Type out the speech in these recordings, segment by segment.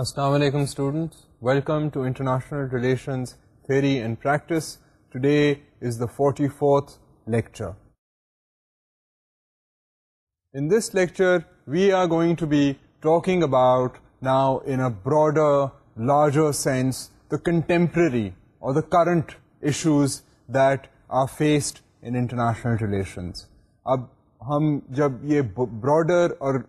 السلام علیکم students welcome to international relations theory and practice today is the forty fourth lecture in this lecture we are going to be talking about now in broader larger sense the contemporary or the current issues that are faced international relations اب ہم جب یہ broader اور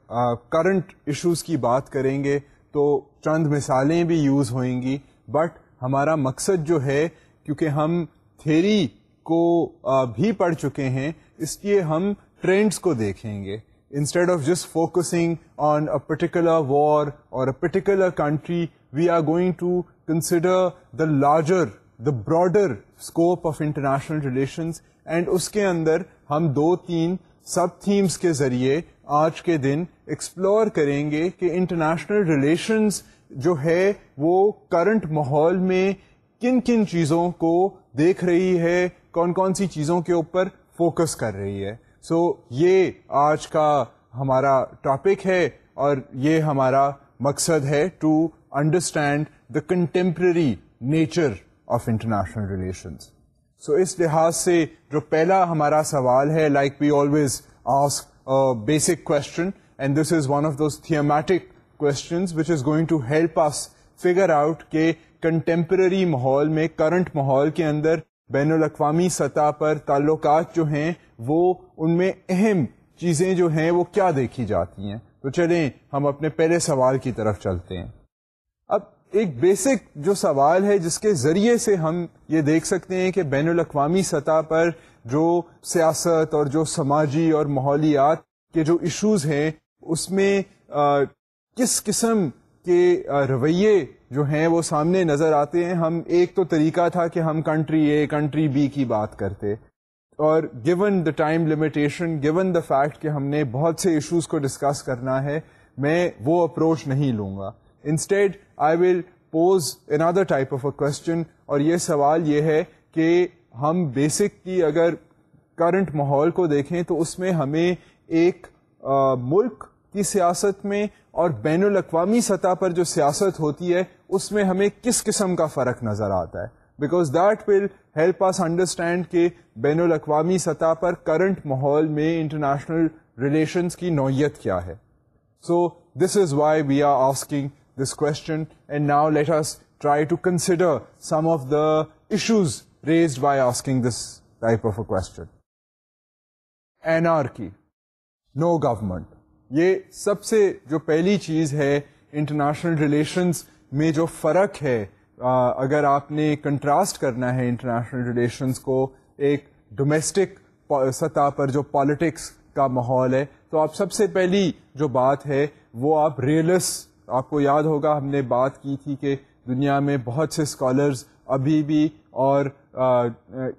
current issues کی بات کریں گے تو چند مثالیں بھی یوز ہوئیں گی۔ بٹ ہمارا مقصد جو ہے، کیونکہ ہم تھیری کو بھی پڑھ چکے ہیں، اس لیے ہم ٹرینڈس کو دیکھیں گے۔ Instead of just focusing on a particular war or a particular country we are going to consider the larger the broader scope of international relations and اس کے اندر ہم دو تین سب تھیمس کے ذریعے آج کے دن ایکسپلور کریں گے کہ انٹرنیشنل ریلیشنز جو ہے وہ کرنٹ ماحول میں کن کن چیزوں کو دیکھ رہی ہے کون کون سی چیزوں کے اوپر فوکس کر رہی ہے۔ سو so, یہ آج کا ہمارا ٹاپک ہے اور یہ ہمارا مقصد ہے to understand the contemporary nature of international relations so اس لحاظ سے جو پہلا ہمارا سوال ہے like we always ask basic question and this is one of those thematic questions which is going to help us figure out کہ contemporary ماحول میں کرنٹ ماحول کے اندر بین الاقوامی سطح پر تعلقات جو ہیں وہ ان میں اہم چیزیں جو ہیں وہ کیا دیکھی جاتی ہیں تو چلیں ہم اپنے پہلے سوال کی طرف چلتے ہیں اب ایک بیسک جو سوال ہے جس کے ذریعے سے ہم یہ دیکھ سکتے ہیں کہ بین الاقوامی سطح پر جو سیاست اور جو سماجی اور ماحولیات کے جو ایشوز ہیں اس میں آ, کس قسم کے رویے جو ہیں وہ سامنے نظر آتے ہیں۔ ہم ایک تو طریقہ تھا کہ ہم کنٹری اے کنٹری بی کی بات کرتے۔ اور given the time limitation given the fact کہ ہم نے بہت سے ایشوز کو ڈسکس کرنا ہے میں وہ اپروچ نہیں لوں گا۔ Instead I will pose another type of a question اور یہ سوال یہ ہے کہ ہم بیسک کی اگر کرنٹ ماحول کو دیکھیں تو اس میں ہمیں ایک آ, ملک کی سیاست میں اور بین الاقوامی سطح پر جو سیاست ہوتی ہے اس میں ہمیں کس قسم کا فرق نظر آتا ہے؟ Because that will help us understand کہ بین الاقوامی سطح پر کرنٹ ماحول میں انٹرنیشنل ریلیشنس کی نوعیت کیا ہے۔ So this is why we are asking this question, and now let us try to consider some of the issues raised by asking this type of a question. Anarchy, no government. یہ سب سے جو پہلی چیز ہے international relations میں جو فرق ہے اگر آپ نے کنٹراسٹ کرنا ہے انٹرنیشنل ریلیشنز کو ایک ڈومیسٹک سطح پر جو پالیٹکس کا ماحول ہے تو آپ سب سے پہلی جو بات ہے وہ آپ ریئلس آپ کو یاد ہوگا ہم نے بات کی تھی کہ دنیا میں بہت سے اسکالرز ابھی بھی اور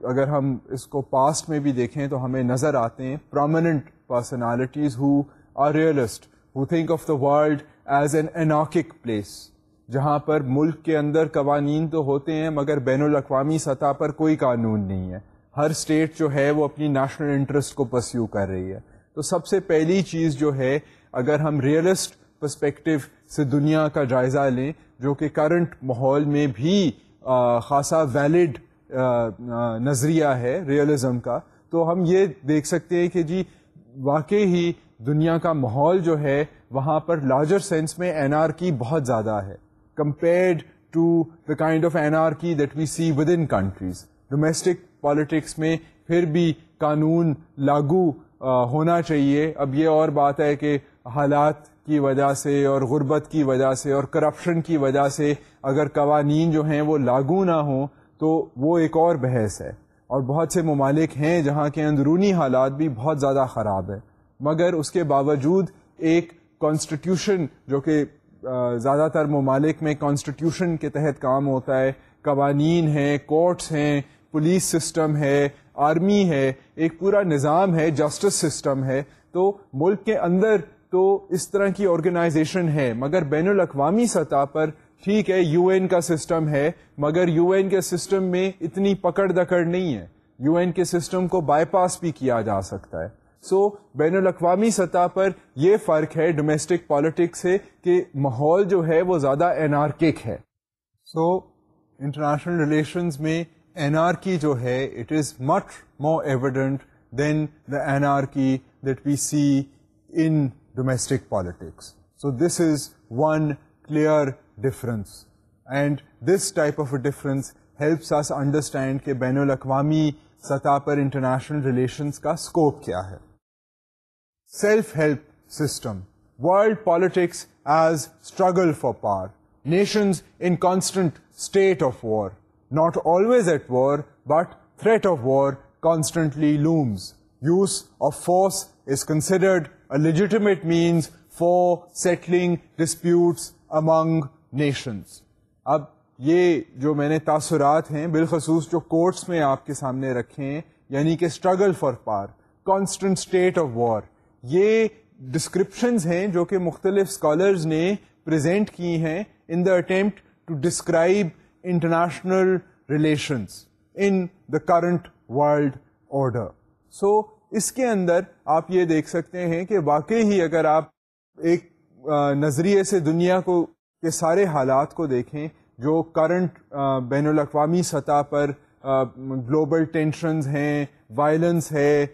اگر ہم اس کو پاسٹ میں بھی دیکھیں تو ہمیں نظر آتے ہیں prominent personalities who are realist who think of the world as an anarchic place جہاں پر ملک کے اندر قوانین تو ہوتے ہیں مگر بین الاقوامی سطح پر کوئی قانون نہیں ہے۔ ہر اسٹیٹ جو ہے وہ اپنی نیشنل انٹرسٹ کو پرسیو کر رہی ہے۔ تو سب سے پہلی چیز جو ہے، اگر ہم ریئلسٹ پرسپیکٹو سے دنیا کا جائزہ لیں، جو کہ کرنٹ ماحول میں بھی خاصا ویلڈ نظریہ ہے ریئلزم کا، تو ہم یہ دیکھ سکتے ہیں کہ جی واقعی ہی دنیا کا ماحول جو ہے، وہاں پر لارجر سینس میں این آر کی بہت زیادہ ہے compared to the kind of anarchy that we see within countries domestic politics میں پھر بھی قانون لاگو ہونا چاہیے۔ اب یہ اور بات ہے کہ حالات کی وجہ سے اور غربت کی وجہ سے اور کرپشن کی وجہ سے اگر قوانین جو ہیں وہ لاگو نہ ہوں، تو وہ ایک اور بحث ہے۔ اور بہت سے ممالک ہیں جہاں کے اندرونی حالات بھی بہت زیادہ خراب ہیں۔ مگر اس کے باوجود ایک کانسٹیٹیوشن جو کہ زیادہ تر ممالک میں کانسٹیٹیوشن کے تحت کام ہوتا ہے، قوانین ہیں کورٹس ہیں پولیس سسٹم ہے آرمی ہے، ایک پورا نظام ہے جسٹس سسٹم ہے۔ تو ملک کے اندر تو اس طرح کی آرگنائزیشن ہے۔ مگر بین الاقوامی سطح پر ٹھیک ہے، یو این کا سسٹم ہے، مگر یو این کے سسٹم میں اتنی پکڑ دکڑ نہیں ہے۔ یو این کے سسٹم کو بائی پاس بھی کیا جا سکتا ہے۔ سو بین الاقوامی سطح پر یہ فرق ہے ڈومیسٹک پالیٹکس سے کہ ماحول جو ہے وہ زیادہ اینارکک ہے۔ سو انٹرنیشنل ریلیشنز میں این آر کی جو ہے it is much more evident than the anarchy that we see in domestic politics so this is one clear difference and this type of difference helps us understand کہ بین الاقوامی سطح پر international relations کا scope کیا ہے self help system world politics as struggle for power nations in constant state of war not always at war, but threat of war constantly looms. Use of force is considered a legitimate means for settling disputes among nations. اب یہ جو میں نے تاثرات ہیں، بالخصوص جو courts میں آپ کے سامنے رکھے ہیں یعنی کہ struggle for power constant state of war یہ ڈسکرپشنز ہیں جو کہ مختلف اسکالرز نے پرزینٹ کی ہیں in the attempt to describe international relations in the current world order so اس کے اندر آپ یہ دیکھ سکتے ہیں کہ واقعی ہی اگر آپ ایک نظریے سے دنیا کو، کے سارے حالات کو دیکھیں، جو کرنٹ بین الاقوامی سطح پر گلوبل ٹینشنز ہیں وائلنس ہے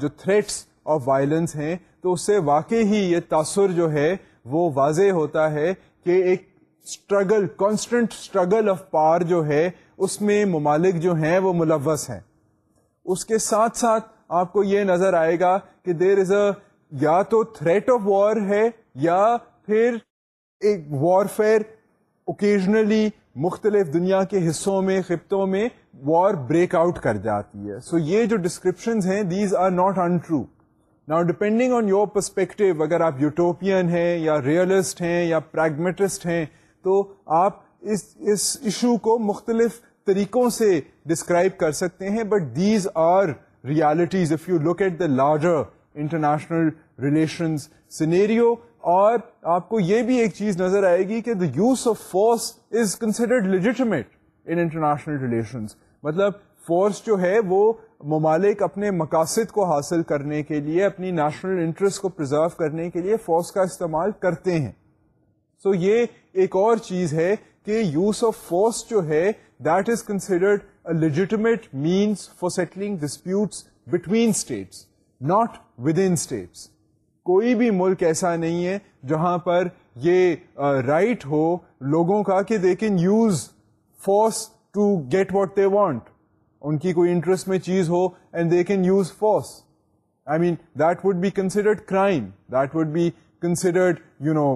جو تھریٹس آف وائلنس ہیں، تو اس سے واقعی ہی یہ تاثر جو ہے، وہ واضح ہوتا ہے کہ ایک struggle constant struggle of power جو ہے، اس میں ممالک جو ہیں، وہ ملوث ہیں۔ اس کے ساتھ ساتھ آپ کو یہ نظر آئے گا کہ دیر از اے یا تو تھریٹ آف وار ہے یا پھر ایک وار فیئر اوکیزنلی مختلف دنیا کے حصوں میں، خطوں میں وار بریک آؤٹ کر جاتی ہے۔ سو so یہ جو ڈسکرپشن ہیں these are not untrue now depending on your perspective اگر آپ یوٹوپین ہیں یا ریئلسٹ ہیں یا پریگمیٹسٹ ہیں، تو آپ اس اس ایشو کو مختلف طریقوں سے ڈسکرائب کر سکتے ہیں۔ But these are realities if you look at the larger international relations scenario اور آپ کو یہ بھی ایک چیز نظر آئے گی کہ the use of force is considered legitimate in international relations مطلب فورس جو ہے وہ ممالک اپنے مقاصد کو حاصل کرنے کے لیے، اپنی نیشنل انٹرسٹ کو پرزرو کرنے کے لیے فورس کا استعمال کرتے ہیں۔ سو so یہ ایک اور چیز ہے کہ یوز آف فورس جو ہے that is considered legitimate means for settling disputes between states not within states کوئی بھی ملک ایسا نہیں ہے جہاں پر یہ رائٹ uh, ہو لوگوں کا کہ they can use force to get what they want ان کی کوئی انٹرسٹ میں چیز ہو and they can use force I mean that would be considered crime that would be considered you know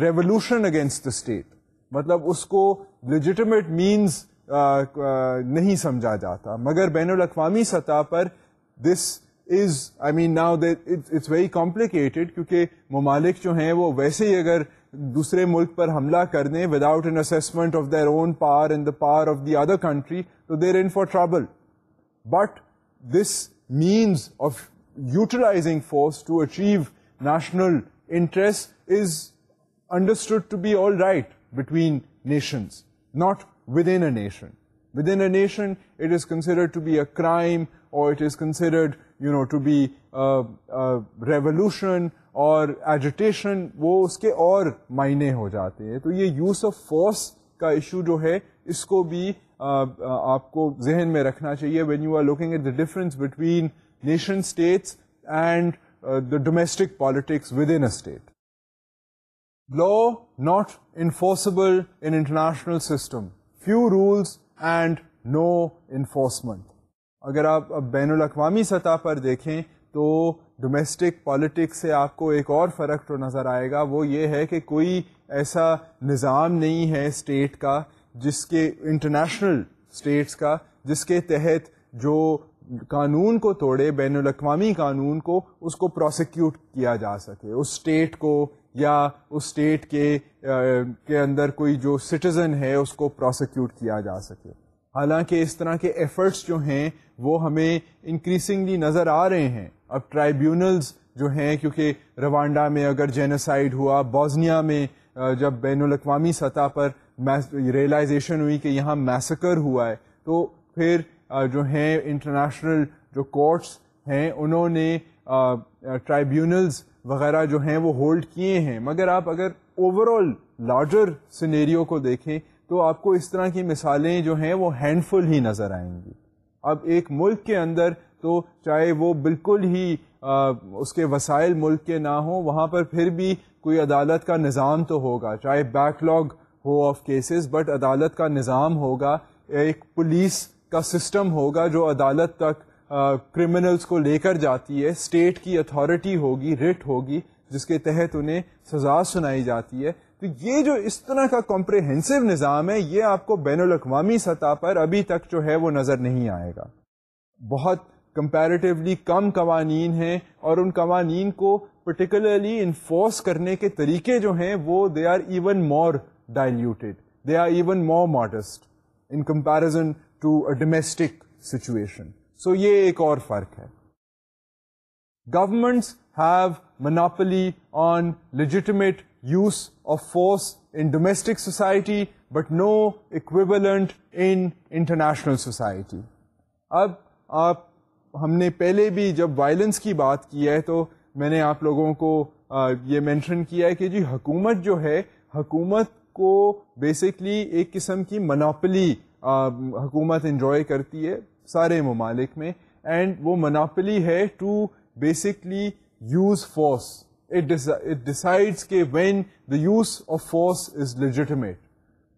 revolution against the state مطلب اس کو legitimate means نہیں سمجھا جاتا۔ مگر بین الاقوامی سطح پر this is I mean now it's very complicated کیونکہ ممالک جو ہیں وہ ویسے ہی اگر دوسرے ملک پر حملہ کر دیں without an assessment of their own power and the power of the other country تو they're in for trouble but this means of utilizing force to achieve national interest is understood to be all right between nations, not within a nation. Within a nation, it is considered to be a crime, or it is considered, to be a revolution اور ایجوٹیشن وہ اس کے اور معنی ہو جاتے ہیں۔ تو یہ use of force کا ایشو جو ہے اس کو بھی آپ کو ذہن میں رکھنا چاہیے۔ When you are looking at the difference between nation states and the domestic politics within state law not enforceable in international system few rules and no enforcement اگر آپ بین الاقوامی سطح پر دیکھیں تو ڈومیسٹک پالیٹکس سے آپ کو ایک اور فرق تو نظر آئے گا، وہ یہ ہے کہ کوئی ایسا نظام نہیں ہے اسٹیٹ کا جس کے انٹرنیشنل اسٹیٹس کا، جس کے تحت جو قانون کو توڑے، بین الاقوامی قانون کو، اس کو پروسیکیوٹ کیا جا سکے، اس اسٹیٹ کو یا اس اسٹیٹ کے کے اندر کوئی جو سٹیزن ہے اس کو پروسیکیوٹ کیا جا سکے۔ حالانکہ اس طرح کے ایفرٹس جو ہیں وہ ہمیں انکریزنگلی نظر آ رہے ہیں۔ اب ٹرائیبیونلز جو ہیں، کیونکہ روانڈا میں اگر جینوسائڈ ہوا بوزنیا میں جب بین الاقوامی سطح پر ریئلائزیشن ہوئی کہ یہاں میسکر ہوا ہے، تو پھر جو ہیں انٹرنیشنل جو کورٹس ہیں، انہوں نے ٹرائیبیونلز وغیرہ جو ہیں وہ ہولڈ کیے ہیں۔ مگر آپ اگر اوور آل لارجر سنیریو کو دیکھیں تو آپ کو اس طرح کی مثالیں جو ہیں وہ ہینڈ فل ہی نظر آئیں گی۔ اب ایک ملک کے اندر تو چاہے وہ بالکل ہی آ, اس کے وسائل ملک کے نہ ہوں وہاں پر پھر بھی کوئی عدالت کا نظام تو ہوگا۔ چاہے بیک لاگ ہو آف کیسز بٹ عدالت کا نظام ہوگا۔ ایک پولیس کا سسٹم ہوگا جو عدالت تک کرمنلس کو لے کر جاتی ہے اسٹیٹ کی اتھارٹی ہوگی ریٹ ہوگی، جس کے تحت انہیں سزا سنائی جاتی ہے۔ تو یہ جو اس طرح کا کمپریہنسو نظام ہے، یہ آپ کو بین الاقوامی سطح پر ابھی تک جو ہے وہ نظر نہیں آئے گا۔ بہت کمپیریٹیولی کم قوانین ہیں اور ان قوانین کو پرٹیکولرلی انفورس کرنے کے طریقے جو ہیں، وہ they are even more diluted they are even more modest in comparison to a domestic situation so یہ ایک اور فرق ہے۔ Governments have monopoly on legitimate use of force in domestic society but no equivalent in international society اب آپ ہم نے پہلے بھی جب وائلنس کی بات کی ہے تو میں نے آپ لوگوں کو یہ مینشن کیا ہے کہ جی حکومت جو ہے، حکومت کو بیسکلی ایک قسم کی مناپلی حکومت انجوائے کرتی ہے۔ سارے ممالک میں اینڈ وہ مناپلی ہے to basically use force it decides کہ when the use of force is legitimate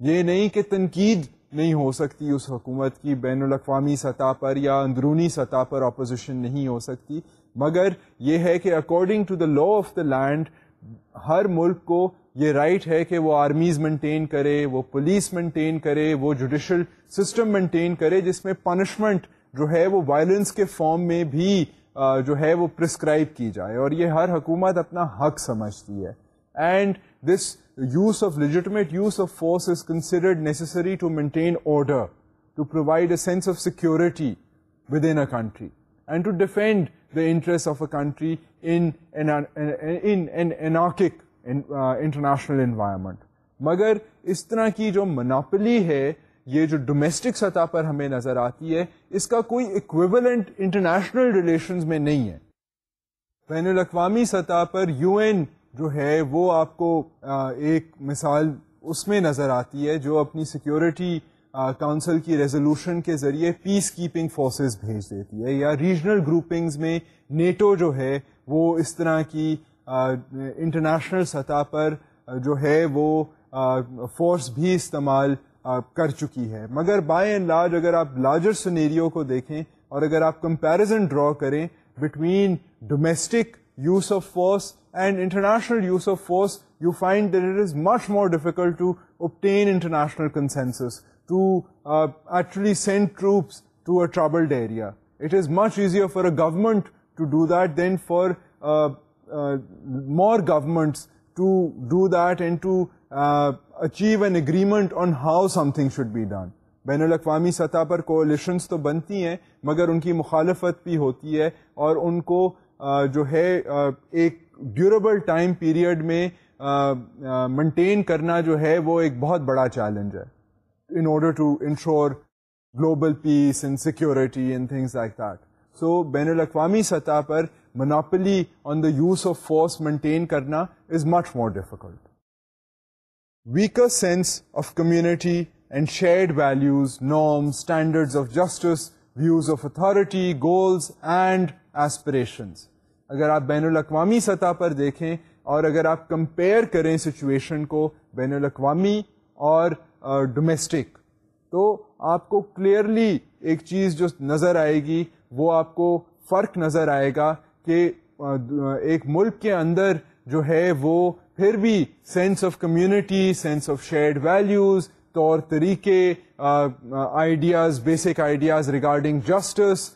یہ نہیں کہ تنقید نہیں ہو سکتی اس حکومت کی، بین الاقوامی سطح پر یا اندرونی سطح پر اپوزیشن نہیں ہو سکتی۔ مگر یہ ہے کہ according to the law of the land ہر ملک کو یہ رائٹ ہے کہ وہ آرمیز مینٹین کرے، وہ پولیس مینٹین کرے، وہ جوڈیشل سسٹم مینٹین کرے، جس میں پنشمنٹ جو ہے وہ وائلنس کے فارم میں بھی جو ہے وہ پرسکرائب کی جائے اور یہ ہر حکومت اپنا حق سمجھتی ہے۔ And this use of legitimate use of force is considered necessary to maintain order to provide a sense of security within a country and to defend the interest of a country in an anarchic international environment مگر اس طرح کی جو monopoly ہے، یہ جو domestic سطح پر ہمیں نظر آتی ہے، اس کا کوئی اکویولنٹ انٹرنیشنل ریلیشنز میں نہیں ہے۔ بین الاقوامی سطح پر یو این جو ہے، وہ آپ کو ایک مثال اس میں نظر آتی ہے، جو اپنی سیکیورٹی کاؤنسل کی ریزولوشن کے ذریعے پیس کیپنگ فورسز بھیج دیتی ہے، یا ریجنل گروپنگز میں نیٹو جو ہے، وہ اس طرح کی انٹرنیشنل سطح پر جو ہے وہ فورس بھی استعمال کر چکی ہے۔ مگر بائی اینڈ لارج اگر آپ لارجر سنیریو کو دیکھیں اور اگر آپ کمپیرزن ڈرا کریں between domestic use of force and international use of force you find that it is much more difficult to obtain international consensus to actually send troops to a troubled area it is much easier for a government to do that than for more governments to do that and to achieve an agreement on how something should be done بین الاقوامی سطح پر کولیشنس تو بنتی ہیں، مگر ان کی مخالفت بھی ہوتی ہے اور ان کو جو ہے ایک ڈیوریبل ٹائم پیریڈ میں مینٹین کرنا جو ہے وہ ایک بہت بڑا چیلنج ہے۔ In order to ensure global peace and security and things like that so بین الاقوامی سطح پر monopoly on the use of force maintain کرنا is much more difficult weaker sense of community and shared values norm standard of justice views of authority goals and aspirations اگر آپ بین الاقوامی سطح پر دیکھیں اور اگر آپ کمپیئر کریں سچویشن کو بین الاقوامی اور ڈومیسٹک تو آپ کو کلیئرلی ایک چیز جو نظر آئے گی وہ آپ کو فرق نظر آئے گا کہ ایک ملک کے اندر جو ہے وہ پھر بھی sense of community sense of shared values طور طریقے ideas basic ideas regarding justice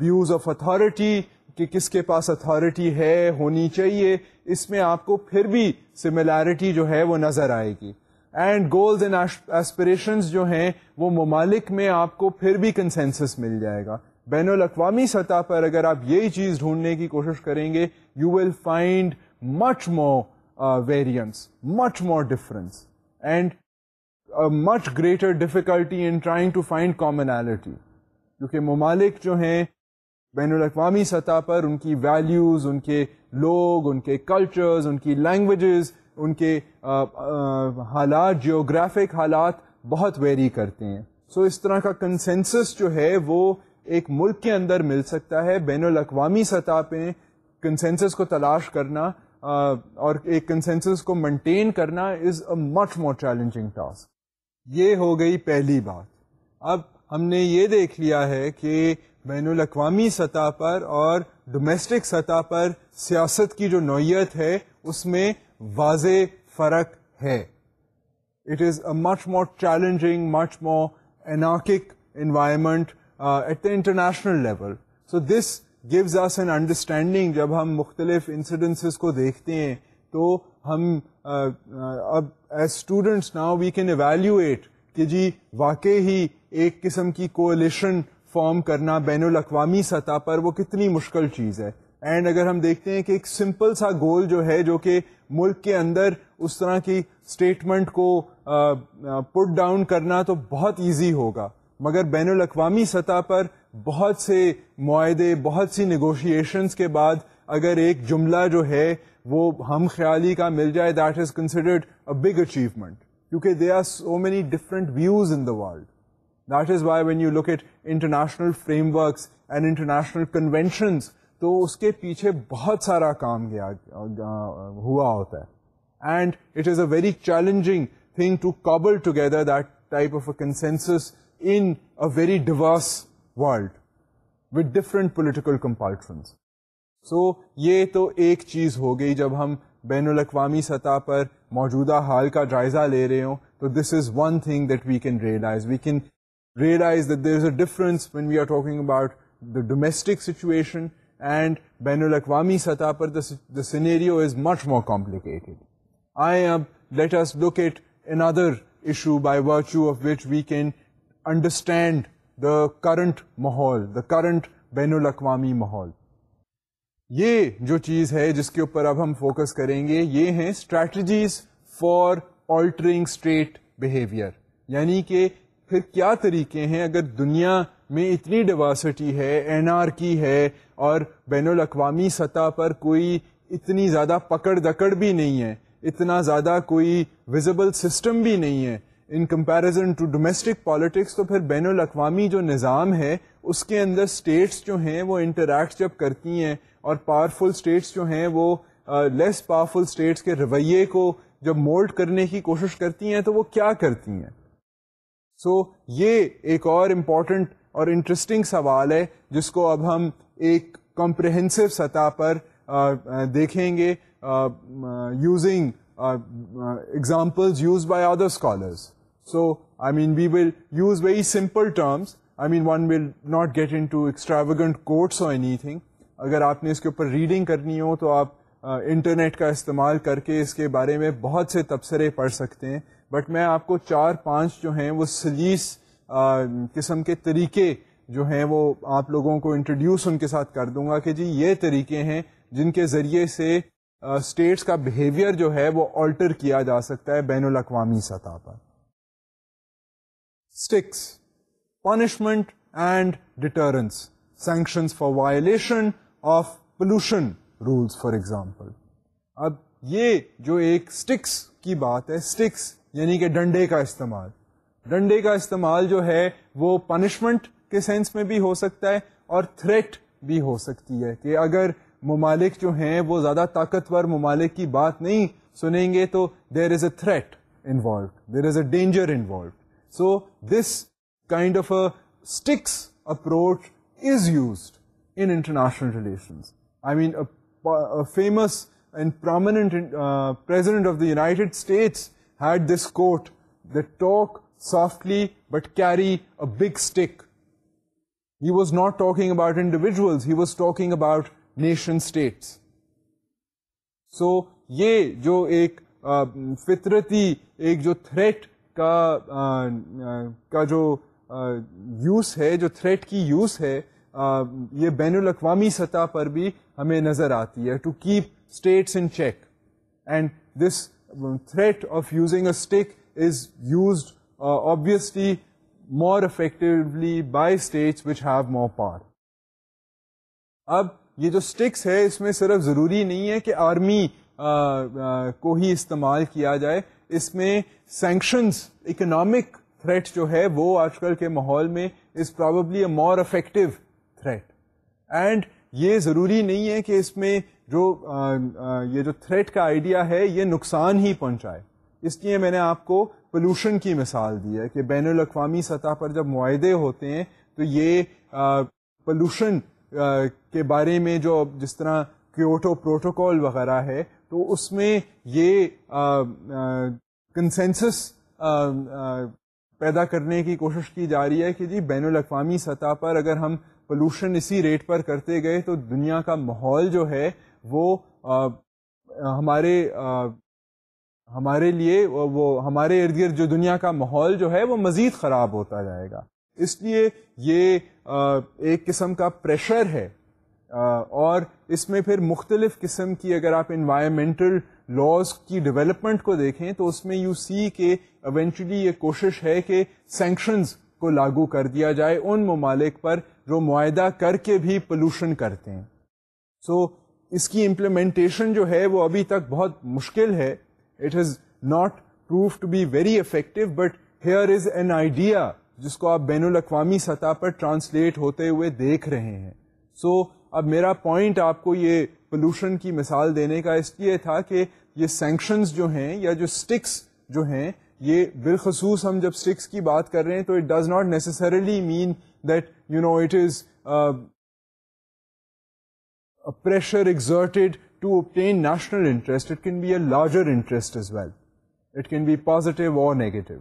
views of authority کہ کس کے پاس اتھارٹی ہے، ہونی چاہیے، اس میں آپ کو پھر بھی سملیرٹی جو ہے وہ نظر آئے گی۔ اینڈ گولز اینڈ ایسپریشنز جو ہیں وہ ممالک میں آپ کو پھر بھی کنسینسس مل جائے گا۔ بین الاقوامی سطح پر اگر آپ یہی چیز ڈھونڈنے کی کوشش کریں گے you will find much more variance much more difference and much greater difficulty in trying to find commonality کیونکہ ممالک جو ہیں بین الاقوامی سطح پر ان کی ویلیوز ان کے لوگ ان کے کلچرز ان کی لینگویجز ان کے uh, uh, حالات جیوگرافک حالات بہت ویری کرتے ہیں۔ سو so, اس طرح کا کنسنسس جو ہے وہ ایک ملک کے اندر مل سکتا ہے، بین الاقوامی سطح پہ کنسنسس کو تلاش کرنا اور ایک کنسنسس کو مینٹین کرنا is a much more challenging task یہ ہو گئی پہلی بات۔ اب ہم نے یہ دیکھ لیا ہے کہ بین الاقوامی سطح پر اور ڈومیسٹک سطح پر سیاست کی جو نوعیت ہے، اس میں واضح فرق ہے۔ It is a much more challenging much more anarchic environment at the international level. So this gives us an understanding جب ہم مختلف انسیڈنس کو دیکھتے ہیں، تو ہم اب as students now we can evaluate کہ جی واقع ہی ایک قسم کی کولیشن فارم کرنا بین الاقوامی سطح پر وہ کتنی مشکل چیز ہے۔ اینڈ اگر ہم دیکھتے ہیں کہ ایک سمپل سا گول جو ہے، جو کہ ملک کے اندر اس طرح کی اسٹیٹمنٹ کو پٹ ڈاؤن کرنا تو بہت ایزی ہوگا۔ مگر بین الاقوامی سطح پر بہت سے معاہدے، بہت سی نیگوشیشنس کے بعد اگر ایک جملہ جو ہے وہ ہم خیالی کا مل جائے that is considered a big achievement کیونکہ there are so many different views in the world that is why when you look at international frameworks and international conventions تو اس کے پیچھے بہت سارا کام گیا، ہوا ہوتا ہے. And it is a very challenging thing to cobble together that type of a consensus in a very diverse world with different political compulsions so یہ تو ایک چیز ہو گئی جب ہم بین الاقوامی سطح پر موجودہ حال کا جائزہ لے رہے ہوں، تو this is one thing that we can realize we can realize that there is a difference when we are talking about the domestic situation and بین الاقوامی سطح پر the scenario is much more complicated I اب let us look at another issue by virtue of which we can understand the current ماحول the current بین الاقوامی ماحول یہ جو چیز ہے جس کے اوپر اب ہم فوکس کریں گے، یہ ہیں strategies for altering state behaviour یعنی کہ پھر کیا طریقے ہیں؟ اگر دنیا میں اتنی ڈیورسٹی ہے این آر کی ہے، اور بین الاقوامی سطح پر کوئی اتنی زیادہ پکڑ دکڑ بھی نہیں ہے، اتنا زیادہ کوئی ویزیبل سسٹم بھی نہیں ہے in comparison to domestic politics تو پھر بین الاقوامی جو نظام ہے اس کے اندر اسٹیٹس جو ہیں وہ انٹریکٹ جب کرتی ہیں اور پاورفل اسٹیٹس جو ہیں وہ لیس پاورفل اسٹیٹس کے رویے کو جب مولڈ کرنے کی کوشش کرتی ہیں تو وہ کیا کرتی ہیں؟ سو so, یہ ایک اور امپورٹنٹ اور انٹرسٹنگ سوال ہے جس کو اب ہم ایک کمپریہنسو سطح پر دیکھیں گے using examples use by other scholars so I mean we will use very simple terms I mean one will not get into extravagant quotes or anything اگر آپ نے اس کے اوپر ریڈنگ کرنی ہو تو آپ انٹرنیٹ کا استعمال کر کے اس کے بارے میں بہت سے تبصرے پڑھ سکتے ہیں بٹ میں آپ کو چار پانچ جو ہیں وہ سلیس قسم کے طریقے جو ہیں وہ آپ لوگوں کو انٹروڈیوس ان کے ساتھ کر دوں گا کہ جی یہ طریقے ہیں جن کے ذریعے سے اسٹیٹس کا بہیویئر جو ہے وہ آلٹر کیا جا سکتا ہے بین الاقوامی سطح پر sticks punishment and deterrence sanctions for violation of pollution rules for example اب یہ جو ایک اسٹکس کی بات ہے اسٹکس یعنی کہ ڈنڈے کا استعمال۔ ڈنڈے کا استعمال جو ہے، وہ پنشمنٹ کے سینس میں بھی ہو سکتا ہے اور تھریٹ بھی ہو سکتی ہے کہ اگر ممالک جو ہیں، وہ زیادہ طاقتور ممالک کی بات نہیں سنیں گے تو there is a threat involved there is a danger involved so this kind of a sticks approach is used in international relations I mean famous and prominent president of the United States had this quote that talk softly but carry a big stick. He was not talking about individuals, he was talking about nation states. So, یہ جو ایک فطرتی ایک جو threat کا جو use ہے جو threat کی یوز ہے یہ بین الاقوامی سطح پر بھی ہمیں نظر آتی ہے to keep states in check and this threat of using a stick is used uh, obviously more effectively by states which have more power. اب یہ جو اسٹکس ہے اس میں صرف ضروری نہیں ہے کہ آرمی کو ہی استعمال کیا جائے اس میں سینکشنز اکنامک تھریٹ جو ہے وہ آج کل کے ماحول میں is probably a more effective threat and یہ ضروری نہیں ہے کہ اس میں جو یہ جو تھریٹ کا آئیڈیا ہے یہ نقصان ہی پہنچائے۔ اس لیے میں نے آپ کو پولوشن کی مثال دی ہے کہ بین الاقوامی سطح پر جب معاہدے ہوتے ہیں تو یہ پولوشن کے بارے میں جو جس طرح کیوٹو پروٹوکول وغیرہ ہے تو اس میں یہ کنسنسس پیدا کرنے کی کوشش کی جا رہی ہے کہ جی بین الاقوامی سطح پر اگر ہم پولوشن اسی ریٹ پر کرتے گئے تو دنیا کا ماحول جو ہے وہ ہمارے ہمارے لیے وہ ہمارے ارد گرد جو دنیا کا ماحول جو ہے وہ مزید خراب ہوتا جائے گا۔ اس لیے یہ ایک قسم کا پریشر ہے۔ اور اس میں پھر مختلف قسم کی اگر آپ انوائرمنٹل لاس کی ڈیولپمنٹ کو دیکھیں تو اس میں یو سی کہ ایونچولی یہ کوشش ہے کہ سینکشنز کو لاگو کر دیا جائے ان ممالک پر جو معاہدہ کر کے بھی پولوشن کرتے ہیں۔ سو so, اس کی امپلیمنٹیشن جو ہے وہ ابھی تک بہت مشکل ہے۔ It is not proof to be very effective but here is an idea جس کو آپ بین الاقوامی سطح پر ٹرانسلیٹ ہوتے ہوئے دیکھ رہے ہیں۔ سو so, اب میرا پوائنٹ آپ کو یہ پولوشن کی مثال دینے کا اس لیے تھا کہ یہ سینکشنز جو ہیں یا جو اسٹکس جو ہیں، یہ بالخصوص ہم جب اسٹکس کی بات کر رہے ہیں تو it does not necessarily mean that you know it is pressure exerted to obtain national interest it can be a larger interest as well it can be positive or negative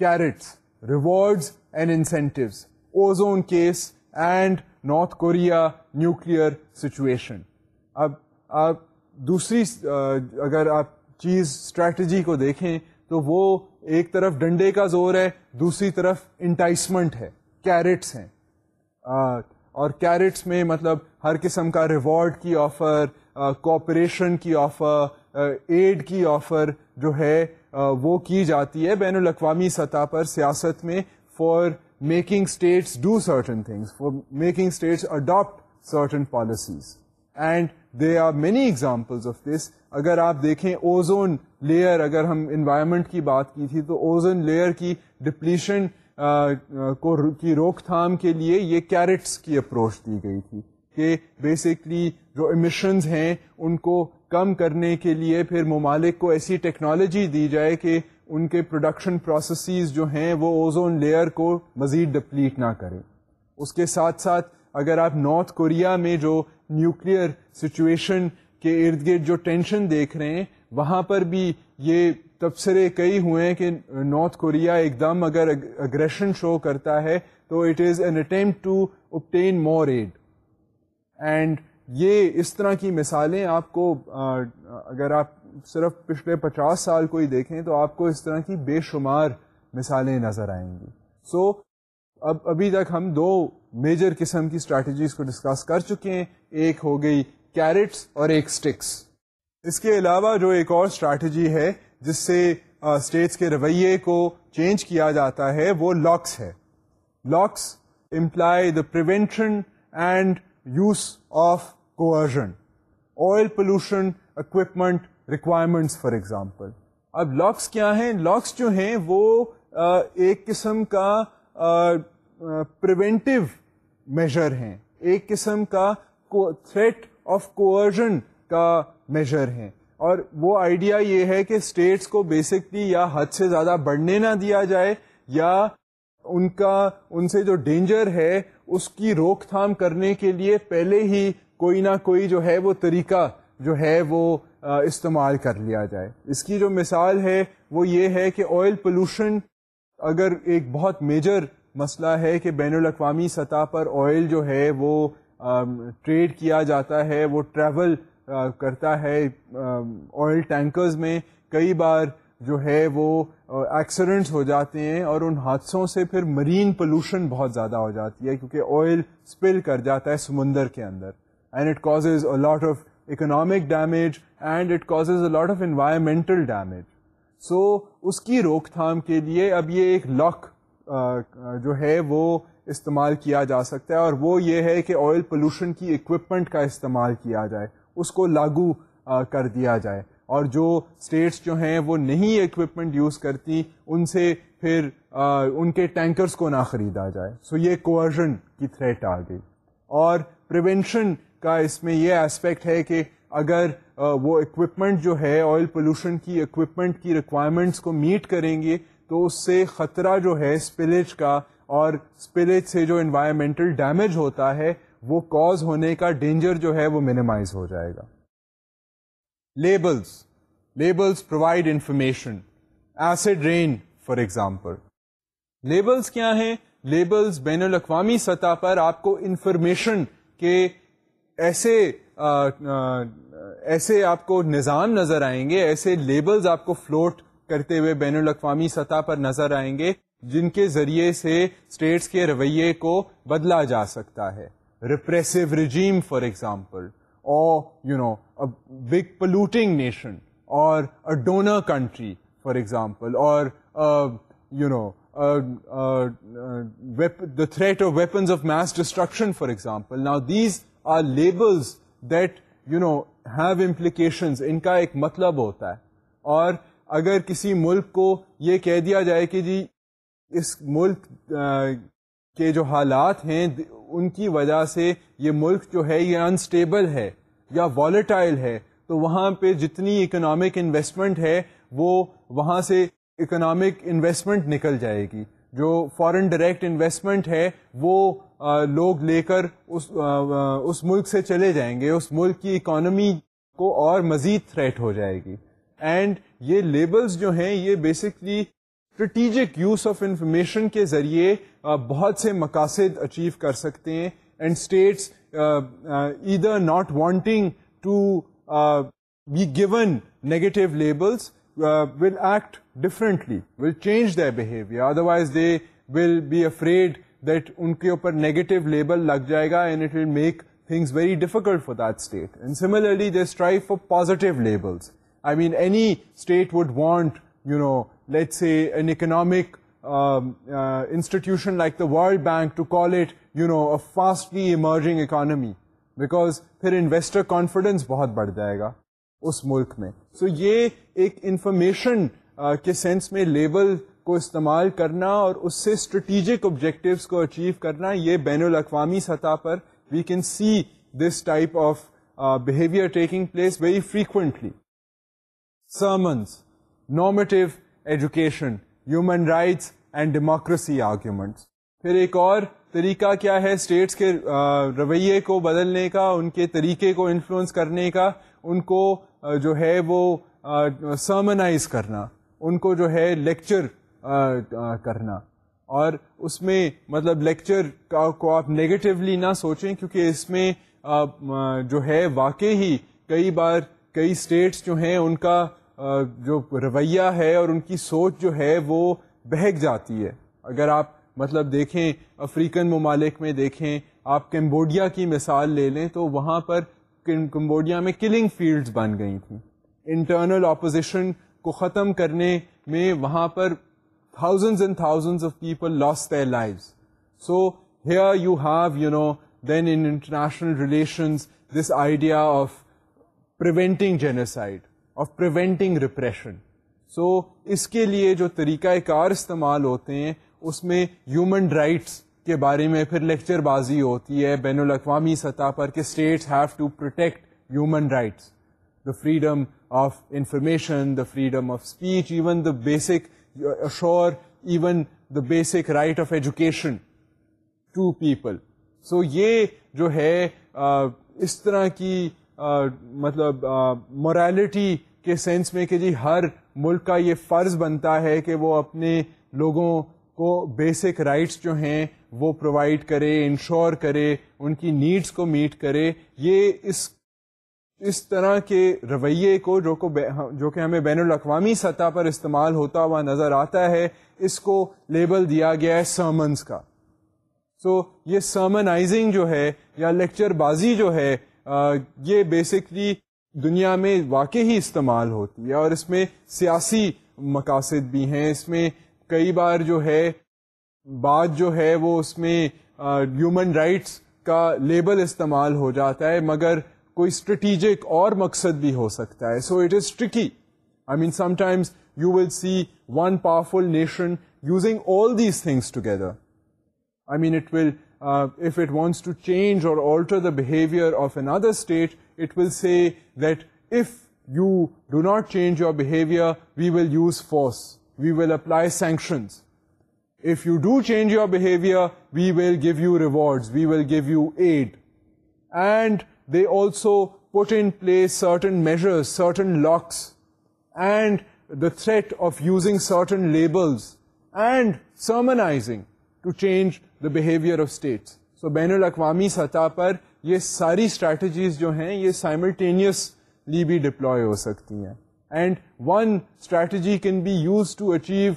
carrots rewards and incentives ozone case and North Korea nuclear situation اب آپ دوسری اگر آپ چیز strategy کو دیکھیں تو وہ ایک طرف ڈنڈے کا زور ہے، دوسری طرف انٹائسمنٹ ہے کیرٹس ہیں۔ اور کیرٹس میں مطلب ہر قسم کا ریوارڈ کی آفر کوپریشن کی آفر ایڈ کی آفر جو ہے وہ کی جاتی ہے بین الاقوامی سطح پر سیاست میں for making states do certain things for making states adopt certain policies and there are many examples of this اگر آپ دیکھیں اوزون لیئر اگر ہم انوائرمنٹ کی بات کی تھی تو اوزون لیئر کی ڈپلیشن کو کی روک تھام کے لیے یہ کیرٹس کی اپروچ دی گئی تھی کہ بیسکلی جو امیشنز ہیں ان کو کم کرنے کے لیے پھر ممالک کو ایسی ٹیکنالوجی دی جائے کہ ان کے پروڈکشن پروسیسز جو ہیں وہ اوزون لیئر کو مزید ڈپلیٹ نہ کریں۔ اس کے ساتھ ساتھ اگر آپ نارتھ کوریا میں جو نیوکلیئر سچویشن کے ارد گرد جو ٹینشن دیکھ رہے ہیں، وہاں پر بھی یہ تبصرے کئی ہوئے ہیں کہ نارتھ کوریا ایک دم اگر اگریشن شو کرتا ہے، تو it is an attempt to obtain more aid and یہ اس طرح کی مثالیں آپ کو اگر آپ صرف پچھلے پچاس سال کو ہی دیکھیں تو آپ کو اس طرح کی بے شمار مثالیں نظر آئیں گی۔ سو so, اب ابھی تک ہم دو میجر قسم کی اسٹریٹجیز کو ڈسکس کر چکے ہیں۔ ایک ہو گئی کیرٹس اور ایک اسٹکس اس کے علاوہ جو ایک اور اسٹریٹجی ہے جس سے اسٹیٹس کے رویے کو چینج کیا جاتا ہے وہ لاکس ہے۔ Locks employ the prevention and use of coercion oil pollution equipment requirements for example اب لاکس کیا ہیں؟ لاکس جو ہیں وہ ایک قسم کا پریونٹیو میجر ہیں۔ ایک قسم کا تھریٹ آف کوئرژن کا میجر ہیں۔ اور وہ آئیڈیا یہ ہے کہ اسٹیٹس کو بیسکلی یا حد سے زیادہ بڑھنے نہ دیا جائے، یا ان کا، ان سے جو ڈینجر ہے، اس کی روک تھام کرنے کے لیے پہلے ہی کوئی نہ کوئی جو ہے وہ طریقہ جو ہے وہ استعمال کر لیا جائے۔ اس کی جو مثال ہے وہ یہ ہے کہ آئل پولوشن اگر ایک بہت میجر مسئلہ ہے کہ بین الاقوامی سطح پر آئل جو ہے وہ ٹریڈ کیا جاتا ہے، وہ ٹریول کرتا ہے آئل ٹینکرز میں کئی بار جو ہے وہ ایکسیڈنٹس ہو جاتے ہیں اور ان حادثوں سے پھر مرین پولوشن بہت زیادہ ہو جاتی ہے کیونکہ آئل اسپل کر جاتا ہے سمندر کے اندر۔ And it causes a lot of economic damage and it causes a lot of environmental damage so اس کی روک تھام کے لیے اب یہ ایک لاک جو ہے وہ استعمال کیا جا سکتا ہے اور وہ یہ ہے کہ آئل پولوشن کی اکوپمنٹ کا استعمال کیا جائے اس کو لاگو کر دیا جائے اور جو اسٹیٹس جو ہیں وہ نہیں اکوپمنٹ یوز کرتی ان سے پھر ان کے ٹینکرز کو نہ خریدا جائے سو so یہ کوورژن کی تھریٹ آ گئی اور پریونشن کا اس میں یہ اسپیکٹ ہے کہ اگر وہ اکوپمنٹ جو ہے آئل پولوشن کی اکوپمنٹ کی ریکوائرمنٹس کو میٹ کریں گے، تو اس سے خطرہ جو ہے اسپلج کا اور اسپلج سے جو انوائرمنٹل ڈیمیج ہوتا ہے، وہ کاز ہونے کا ڈینجر جو ہے وہ مینیمائز ہو جائے گا۔ Labels labels provide information acid rain for example labels کیا ہیں؟ لیبلس بین الاقوامی سطح پر آپ کو انفارمیشن کے ایسے ایسے آپ کو نظام نظر آئیں گے، ایسے لیبلز آپ کو فلوٹ کرتے ہوئے بین الاقوامی سطح پر نظر آئیں گے، جن کے ذریعے سے اسٹیٹس کے رویے کو بدلا جا سکتا ہے۔ Repressive regime for example or you know big polluting nation or donor country for example or you know the threat of weapons of mass destruction for example now these are labels that you know have implications ان کا ایک مطلب ہوتا ہے اور اگر کسی ملک کو یہ کہہ دیا جائے کہ جی اس ملک کے جو حالات ہیں، ان کی وجہ سے یہ ملک جو ہے، یہ انسٹیبل ہے یا والیٹائل ہے، تو وہاں پہ جتنی اکنامک انویسٹمنٹ ہے، وہ وہاں سے اکنامک انویسٹمنٹ نکل جائے گی۔ جو فارن ڈائریکٹ انویسٹمنٹ ہے، وہ لوگ لے کر اس اس ملک سے چلے جائیں گے، اس ملک کی اکانومی کو اور مزید تھریٹ ہو جائے گی۔ اینڈ یہ لیبلز جو ہیں، یہ basically strategic use of information کے ذریعے بہت سے مقاصد اچیو کر سکتے ہیں۔ And states other not wanting to be given negative labels will act differently will change the behaviour otherwise they will be afraid that ان کے اوپر نیگیٹو لیبل لگ جائے گا and it will make things very difficult for that state and similarly they strive for positive labels I mean any state would want you know let see an economic institution like the World Bank to call it you know fastly emerging economy because پھر investor confidence بہت بڑھ جائے گا اس ملک میں. سو so یہ ایک information کے sense میں label کو استعمال کرنا اور اس سے اسٹریٹجک آبجیکٹوس کو اچیو کرنا، یہ بین الاقوامی سطح پر we can see this type of behaviour taking place very frequently sermons normative education human rights and democracy arguments پھر ایک اور طریقہ کیا ہے اسٹیٹس کے uh, رویے کو بدلنے کا، ان کے طریقے کو انفلوئنس کرنے کا، ان کو uh, جو ہے وہ uh, سرمنائز کرنا، ان کو جو ہے لیکچر کرنا۔ اور اس میں مطلب لیکچر کو آپ نیگیٹولی نہ سوچیں، کیونکہ اس میں جو ہے واقع ہی کئی بار کئی اسٹیٹس جو ہیں، ان کا جو رویہ ہے اور ان کی سوچ جو ہے وہ بہک جاتی ہے۔ اگر آپ مطلب دیکھیں، افریقن ممالک میں دیکھیں، آپ کمبوڈیا کی مثال لے لیں، تو وہاں پر کمبوڈیا میں کلنگ فیلڈز بن گئی تھیں۔ انٹرنل اپوزیشن کو ختم کرنے میں وہاں پر thousand and thousand of people lost their life so here you have you know then international relations this idea of preventing genocide of preventing repression so اس کے لیے جو طریقہ کار استعمال ہوتے ہیں اس میں ہیومن رائٹس کے بارے میں پھر لیکچر بازی ہوتی ہے بین الاقوامی سطح پر کہ states have to protect human rights the freedom of information the freedom of speech even the basic assure even the basic right of education to people so یہ جو ہے اس طرح کی مطلب مورالٹی کے سینس میں کہ جی ہر ملک کا یہ فرض بنتا ہے کہ وہ اپنے لوگوں کو بیسک رائٹس جو ہیں وہ پرووائڈ کرے انشور کرے ان کی نیڈس کو میٹ کرے یہ اس اس طرح کے رویے کو جو کو جو کہ ہمیں بین الاقوامی سطح پر استعمال ہوتا ہوا نظر آتا ہے اس کو لیبل دیا گیا ہے سرمنس کا۔ سو so, یہ سرمنائزنگ جو ہے یا لیکچر بازی جو ہے یہ بیسکلی دنیا میں واقع ہی استعمال ہوتی ہے اور اس میں سیاسی مقاصد بھی ہیں۔ اس میں کئی بار جو ہے بات جو ہے وہ اس میں ہیومن رائٹس کا لیبل استعمال ہو جاتا ہے مگر کوئی اسٹریٹجک اور مقصد بھی ہو سکتا ہے. So it is tricky I mean sometimes you will see one powerful nation using all these things together I mean it will if it wants to change or alter the behaviour of another state it will see that if you do not change your behaviour we will use force we will apply sanctions If you do change your behavior, we will give you rewards, we will give you aid. And they also put in place certain measures, certain locks, and the threat of using certain labels and sermonizing to change the behavior of states. So بین الاقوامی سطح پر یہ ساری strategies جو ہیں یہ simultaneously بھی deploy ہو سکتی ہیں and one strategy can be use to achieve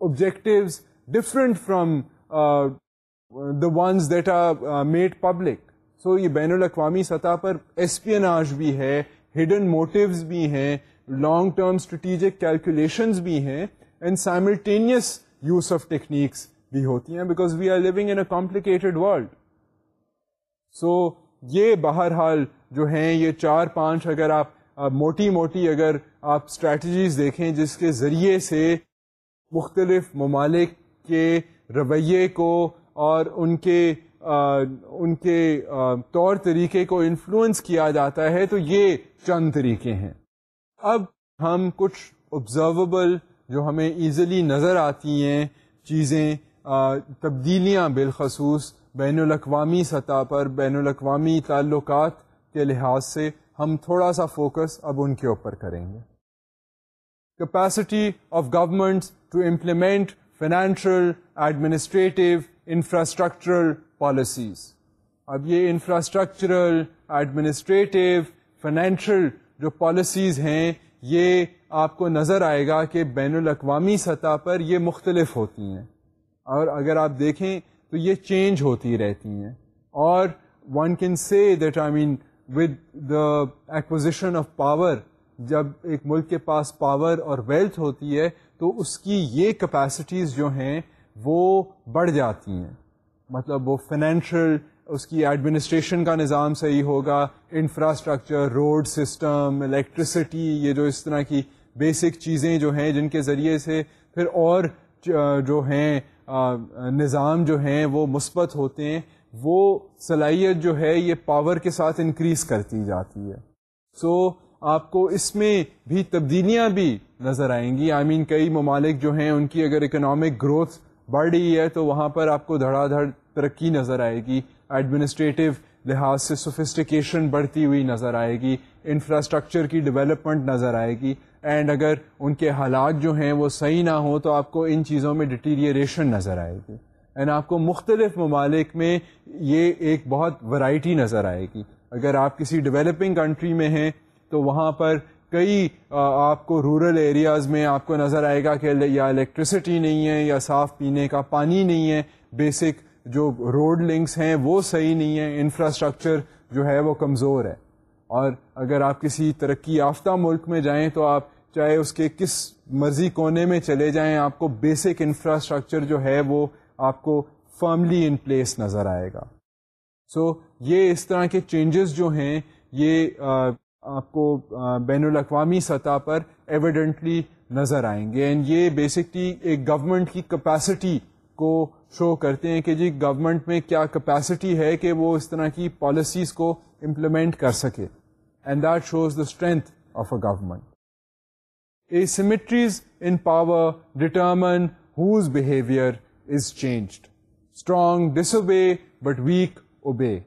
objectives different from uh, the ones that are uh, so یہ بین الاقوامی سطح پر ایسپیناج بھی ہے ہڈن موٹیوز بھی ہیں لانگ ٹرم اسٹریٹجک کیلکولیشنز بھی ہیں and simultaneous use of techniques بھی ہوتی ہیں because we are living in a complicated world so یہ بہرحال جو ہیں، یہ چار پانچ اگر آپ موٹی موٹی اگر آپ اسٹریٹجیز دیکھیں، جس کے ذریعے سے مختلف ممالک کے رویے کو اور ان کے ان کے طور طریقے کو انفلوئنس کیا جاتا ہے تو یہ چند طریقے ہیں۔ اب ہم کچھ آبزرویبل جو ہمیں ایزلی نظر آتی ہیں چیزیں تبدیلیاں بالخصوص بین الاقوامی سطح پر بین الاقوامی تعلقات کے لحاظ سے ہم تھوڑا سا فوکس اب ان کے اوپر کریں گے۔ capacity of governments to implement financial, administrative, infrastructural policies. اب یہ انفراسٹرکچرل ایڈمنسٹریٹو فائنینشیل جو پالیسیز ہیں، یہ آپ کو نظر آئے گا کہ بین الاقوامی سطح پر یہ مختلف ہوتی ہیں۔ اور اگر آپ دیکھیں تو یہ چینج ہوتی رہتی ہیں۔ اور one can say that I mean with the acquisition of power جب ایک ملک کے پاس پاور اور ویلتھ ہوتی ہے تو اس کی یہ کیپیسٹیز جو ہیں وہ بڑھ جاتی ہیں۔ مطلب وہ فائنینشیل اس کی ایڈمنسٹریشن کا نظام صحیح ہوگا انفراسٹرکچر روڈ سسٹم الیکٹریسٹی یہ جو اس طرح کی بیسک چیزیں جو ہیں جن کے ذریعے سے پھر اور جو ہیں نظام جو ہیں وہ مثبت ہوتے ہیں وہ صلاحیت جو ہے یہ پاور کے ساتھ انکریز کرتی جاتی ہے۔ سو so, آپ کو اس میں بھی تبدیلیاں بھی نظر آئیں گی۔ آئی مین کئی ممالک جو ہیں ان کی اگر اکنامک گروتھ بڑھ رہی ہے تو وہاں پر آپ کو دھڑا دھڑ ترقی نظر آئے گی۔ ایڈمنسٹریٹو لحاظ سے سوفسٹیکیشن بڑھتی ہوئی نظر آئے گی۔ انفراسٹرکچر کی ڈیولپمنٹ نظر آئے گی۔ اینڈ اگر ان کے حالات جو ہیں وہ صحیح نہ ہوں تو آپ کو ان چیزوں میں ڈیٹیریشن نظر آئے گی۔ اینڈ آپ کو مختلف ممالک میں یہ ایک بہت ورائٹی نظر آئے گی۔ اگر آپ کسی ڈیولپنگ کنٹری میں ہیں تو وہاں پر کئی آپ کو رورل ایریاز میں آپ کو نظر آئے گا کہ یا الیکٹریسٹی نہیں ہے یا صاف پینے کا پانی نہیں ہے۔ بیسک جو روڈ لنکس ہیں وہ صحیح نہیں ہے انفراسٹرکچر جو ہے وہ کمزور ہے۔ اور اگر آپ کسی ترقی یافتہ ملک میں جائیں تو آپ چاہے اس کے کس مرضی کونے میں چلے جائیں آپ کو بیسک انفراسٹرکچر جو ہے وہ آپ کو فرملی ان پلیس نظر آئے گا۔ سو so, یہ اس طرح کے چینجز جو ہیں یہ آپ کو بین الاقوامی سطح پر ایویڈنٹلی نظر آئیں گے۔ اینڈ یہ بیسکلی ایک گورنمنٹ کی کیپیسٹی کو شو کرتے ہیں کہ جی گورنمنٹ میں کیا کیپیسٹی ہے کہ وہ اس طرح کی پالیسیز کو امپلیمنٹ کر سکے۔ And that shows the strength of a government asymmetries in power determine whose behaviour is changed strong disobey but weak obey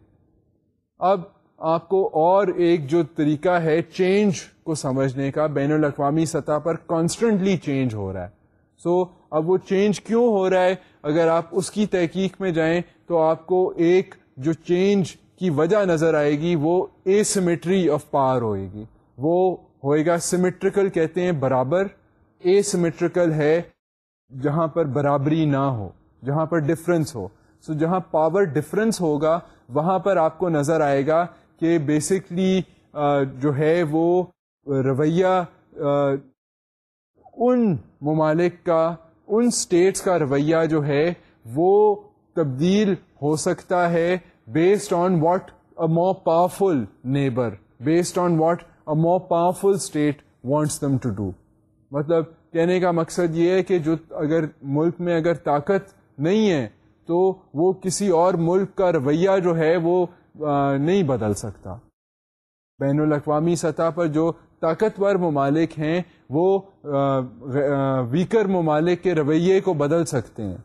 اب آپ کو اور ایک جو طریقہ ہے چینج کو سمجھنے کا بین الاقوامی سطح پر کانسٹنٹلی چینج ہو رہا ہے۔ سو so, اب وہ چینج کیوں ہو رہا ہے؟ اگر آپ اس کی تحقیق میں جائیں تو آپ کو ایک جو چینج کی وجہ نظر آئے گی وہ اے سیمیٹری آف پاور ہوئے گی۔ وہ ہوئے گا سیمیٹریکل کہتے ہیں برابر۔ اے سیمیٹریکل ہے جہاں پر برابری نہ ہو جہاں پر ڈفرینس ہو۔ سو so, جہاں پاور ڈفرینس ہوگا وہاں پر آپ کو نظر آئے گا کہ بیسکلی جو ہے وہ رویہ ان ممالک کا ان اسٹیٹس کا رویہ جو ہے وہ تبدیل ہو سکتا ہے based on what a more powerful neighbour based on what a more powerful state wants them to do مطلب کہنے کا مقصد یہ ہے کہ جو اگر ملک میں اگر طاقت نہیں ہے تو وہ کسی اور ملک کا رویہ جو ہے وہ نہیں بدل سکتا۔ بین الاقوامی سطح پر جو طاقتور ممالک ہیں، وہ ویکر ممالک کے رویے کو بدل سکتے ہیں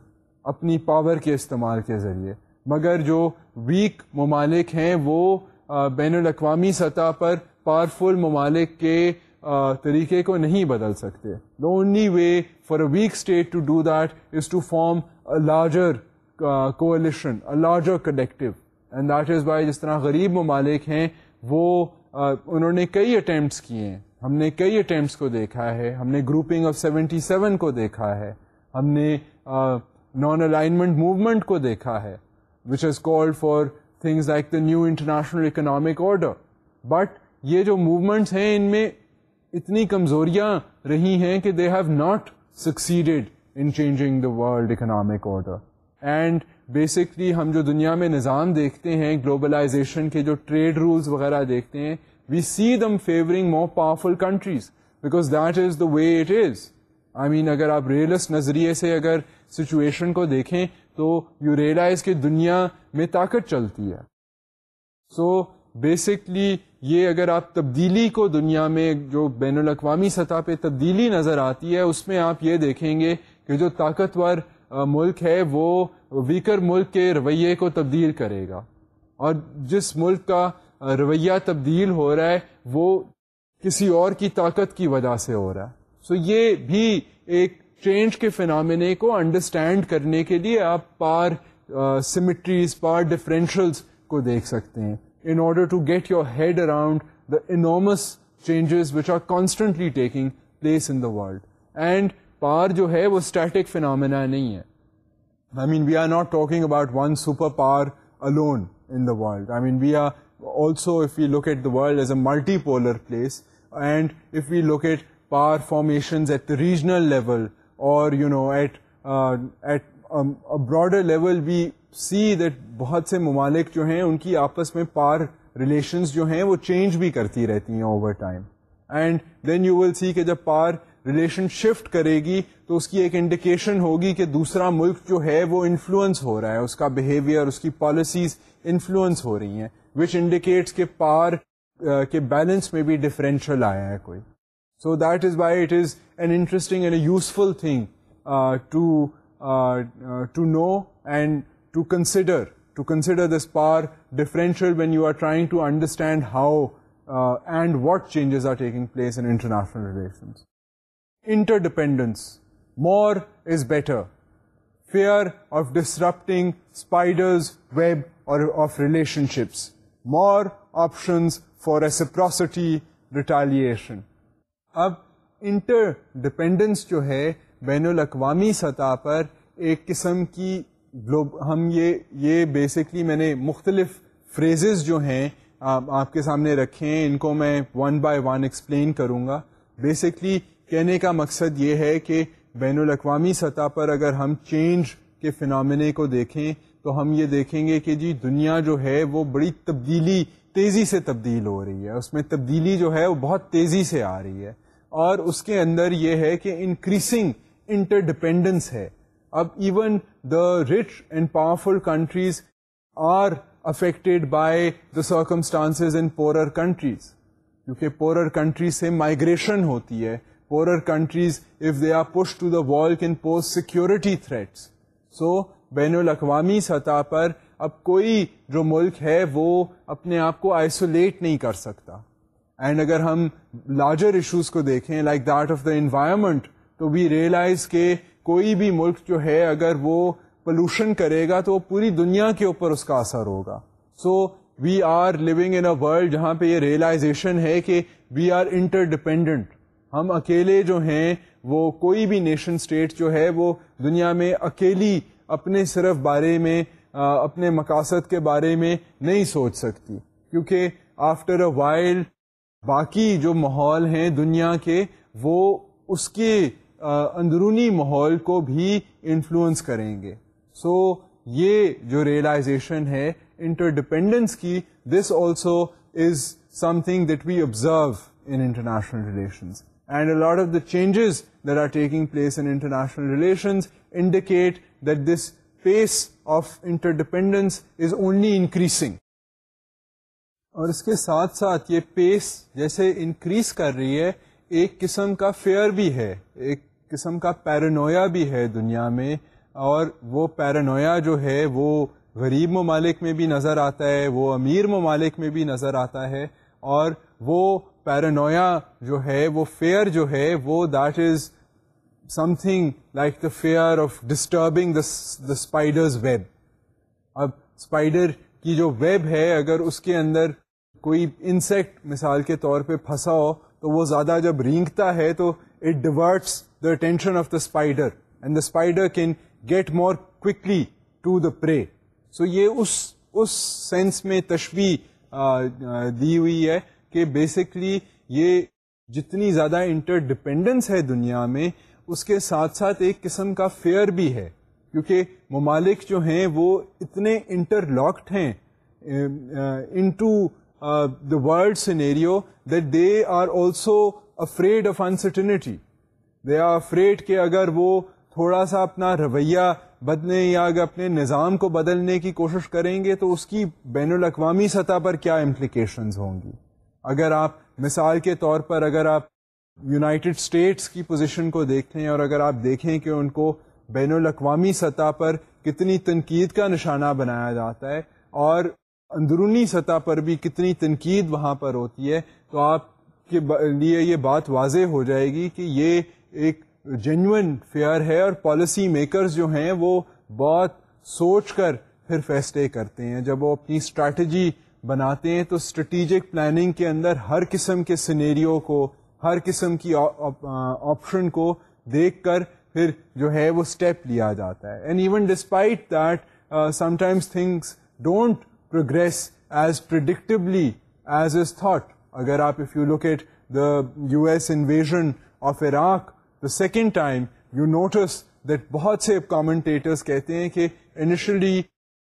اپنی پاور کے استعمال کے ذریعے۔ مگر جو ویک ممالک ہیں، وہ بین الاقوامی سطح پر پاورفل ممالک کے طریقے کو نہیں بدل سکتے۔ The only way for a weak state to do that is to form a larger coalition larger collective and that is by جس طرح غریب ممالک ہیں، وہ انہوں نے کئی اٹیمپٹس کیے ہیں۔ ہم نے کئی اٹیمپٹس کو دیکھا ہے۔ ہم نے گروپنگ آف سیونٹی سیون کو دیکھا ہے۔ ہم نے نان الائنمنٹ موومنٹ کو دیکھا ہے which is called for things like the new international economic order but یہ جو موومنٹس ہیں، ان میں اتنی کمزوریاں رہی ہیں کہ they have not succeeded in changing the world economic order and basically ہم جو دنیا میں نظام دیکھتے ہیں گلوبلائزیشن کے جو ٹریڈ رولس وغیرہ دیکھتے ہیں we see them favouring more powerful countries because that is the way it is I mean اگر آپ ریئلسٹ نظریے سے اگر سچویشن کو دیکھیں تو یو ریئلائز کہ دنیا میں طاقت چلتی ہے۔ سو بیسکلی یہ اگر آپ تبدیلی کو دنیا میں جو بین الاقوامی سطح پہ تبدیلی نظر آتی ہے، اس میں آپ یہ دیکھیں گے کہ جو طاقتور ملک ہے، وہ ویکر ملک کے رویے کو تبدیل کرے گا۔ اور جس ملک کا رویہ تبدیل ہو رہا ہے، وہ کسی اور کی طاقت کی وجہ سے ہو رہا ہے۔ سو so یہ بھی ایک چینج کے فینامنے کو انڈرسٹینڈ کرنے کے لیے آپ پار سیمیٹریز پار ڈفرینشلس کو دیکھ سکتے ہیں۔ In order to get your head around the enormous changes which are constantly taking place in the world and power جو ہے وہ اسٹیٹک فینامنا نہیں ہے۔ I mean we are not talking about one super power alone in the world I mean we are also if you look at the world as a multipolar place and if you look at power formations at the regional level or you know at at broader level we see that بہت سے ممالک جو ہیں ان کی آپس میں پار relations جو ہیں وہ چینج بھی کرتی رہتی ہیں over time and then you will see کہ جب پار ریلیشن شفٹ کرے گی تو اس کی ایک انڈیکیشن ہوگی کہ دوسرا ملک جو ہے وہ انفلوئنس ہو رہا ہے اس کا بہیویئر اس کی پالیسیز انفلوئنس ہو رہی ہیں وچ انڈیکیٹس کے پار کے بیلنس میں بھی ڈفرینشیل آیا ہے کوئی so that is by it is an interesting and a useful thing to know and to consider to consider this power differential when you are trying to understand how and what changes are taking place in international relations interdependence more is better fear of disrupting spider's web or of relationships more options for reciprocity retaliation اب inter dependence جو ہے، بین الاقوامی سطح پر ایک قسم کی ہم یہ یہ بیسکلی میں نے مختلف فریزز جو ہیں، آپ کے سامنے رکھے ہیں، ان کو میں ون بائی ون ایکسپلین کروں گا. بیسکلی کہنے کا مقصد یہ ہے کہ بین الاقوامی سطح پر اگر ہم چینج کے فنامنے کو دیکھیں تو ہم یہ دیکھیں گے کہ جی دنیا جو ہے وہ بڑی تبدیلی، تیزی سے تبدیل ہو رہی ہے۔ اس میں تبدیلی جو ہے وہ بہت تیزی سے آ رہی ہے۔ اور اس کے اندر یہ ہے کہ انکریسنگ انٹر ڈپینڈنس ہے۔ اب even the rich and powerful countries are affected by the circumstances in poorer countries کیونکہ پورر کنٹریز سے مائگریشن ہوتی ہے۔ Poorer countries, if they are pushed to the wall, can pose security threats. So, بین الاقوامی سطح پر اب کوئی جو ملک ہے وہ اپنے آپ کو آئسولیٹ نہیں کر سکتا اینڈ اگر ہم لارجر ایشوز کو دیکھیں like that of the environment تو وی ریئلائز کہ کوئی بھی ملک جو ہے اگر وہ پولوشن کرے گا تو وہ پوری دنیا کے اوپر اس کا اثر ہوگا so we are living in a world جہاں پہ یہ ریئلائزیشن ہے کہ وی آر انٹر ڈپینڈنٹ ہم اکیلے جو ہیں، وہ کوئی بھی نیشن اسٹیٹ جو ہے، وہ دنیا میں اکیلی اپنے صرف بارے میں اپنے مقاصد کے بارے میں نہیں سوچ سکتی۔ کیونکہ آفٹر اے وائلڈ باقی جو ماحول ہیں دنیا کے، وہ اس کے اندرونی ماحول کو بھی انفلوئنس کریں گے۔ سو یہ جو ریئلائزیشن ہے انٹر ڈپینڈنس کی this also is something that we observe in international relations and a of the changes that are taking place international relations indicate that this piece of interdependence is only increasing اور اس کے ساتھ ساتھ یہ پیس جیسے increase کر رہی ہے، ایک قسم کا فیئر بھی ہے، ایک قسم کا پیرانویا بھی ہے دنیا میں۔ اور وہ پیرانویا جو ہے، وہ غریب ممالک میں بھی نظر آتا ہے، وہ امیر ممالک میں بھی نظر آتا ہے۔ اور وہ پیرانویا جو ہے، وہ فیئر جو ہے، وہ that is something like the fear of disturbing the spider's web اب اسپائڈر کی جو ویب ہے، اگر اس کے اندر کوئی انسیکٹ مثال کے طور پہ پھنسا ہو، تو وہ زیادہ جب رینگتا ہے، تو it diverts the attention of the spider and the spider can get more quickly to the prey so یہ اس اس سینس میں تشبیح دی ہوئی ہے۔ کہ بیسکلی یہ جتنی زیادہ انٹر ڈپینڈنس ہے دنیا میں، اس کے ساتھ ساتھ ایک قسم کا فیئر بھی ہے۔ کیونکہ ممالک جو ہیں وہ اتنے انٹر لاکڈ ہیں into the world scenario that they are also afraid of uncertainty they are afraid کہ اگر وہ تھوڑا سا اپنا رویہ بدلنے یا اگر اپنے نظام کو بدلنے کی کوشش کریں گے تو اس کی بین الاقوامی سطح پر کیا امپلیکیشنز ہوں گی۔ اگر آپ مثال کے طور پر اگر آپ یونائٹڈ اسٹیٹس کی پوزیشن کو دیکھیں اور اگر آپ دیکھیں کہ ان کو بین الاقوامی سطح پر کتنی تنقید کا نشانہ بنایا جاتا ہے اور اندرونی سطح پر بھی کتنی تنقید وہاں پر ہوتی ہے، تو آپ کے لیے یہ بات واضح ہو جائے گی کہ یہ ایک جینوئن فیئر ہے اور پالیسی میکرز جو ہیں وہ بہت سوچ کر پھر فیصلے کرتے ہیں۔ جب وہ اپنی اسٹریٹجی بناتے ہیں، تو اسٹریٹجک پلاننگ کے اندر ہر قسم کے سنیریو کو، ہر قسم کی آپشن کو دیکھ کر پھر جو ہے وہ اسٹیپ لیا جاتا ہے۔ And even despite that sometimes things don't progress as predictably as is thought اگر آپ if you look at the U S invasion of Iraq the second time you notice that بہت سے کامنٹیٹرس کہتے ہیں کہ انیشلی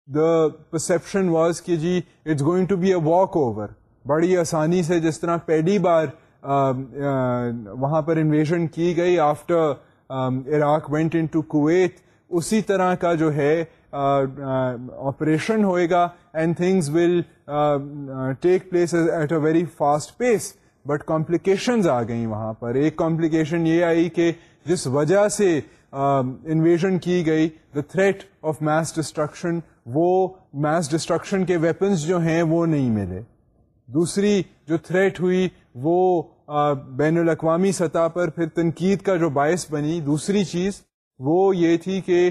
دا پرسپشن واز کہ gee it's going to be a walkover بڑی آسانی سے جس طرح پہلی بار وہاں پر انویژن کی گئی after Iraq went into Kuwait اسی طرح کا جو ہے آپریشن ہوئے گا and things will take place at a very fast pace but complications آ گئیں وہاں پر۔ ایک کمپلیکیشن یہ آئی کہ جس وجہ سے انویژن کی گئی the threat of mass destruction وہ میس ڈسٹرکشن کے ویپنز جو ہیں وہ نہیں ملے۔ دوسری جو تھریٹ ہوئی وہ بین الاقوامی سطح پر پھر تنقید کا جو باعث بنی۔ دوسری چیز وہ یہ تھی کہ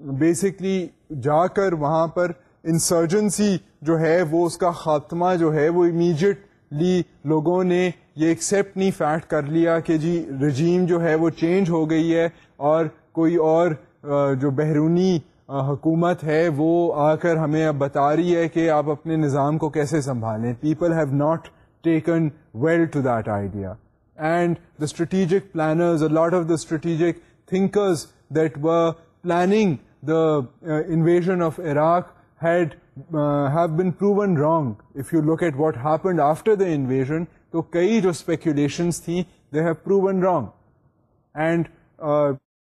بیسکلی جا کر وہاں پر انسرجنسی جو ہے وہ اس کا خاتمہ جو ہے وہ امیجیٹلی لوگوں نے یہ ایکسیپٹ نہیں فیکٹ کر لیا کہ جی رجیم جو ہے وہ چینج ہو گئی ہے اور کوئی اور جو بیرونی حکومت ہے وہ آ کر ہمیں اب بتا رہی ہے کہ آپ اپنے نظام کو کیسے سنبھالیں۔ People have not taken well to that idea and the strategic planners lot of the strategic thinkers that were planning the uh, invasion of Iraq had uh, have been proven wrong. If you look at what happened after the invasion, تو کئی جو speculations تھیں they have proven wrong and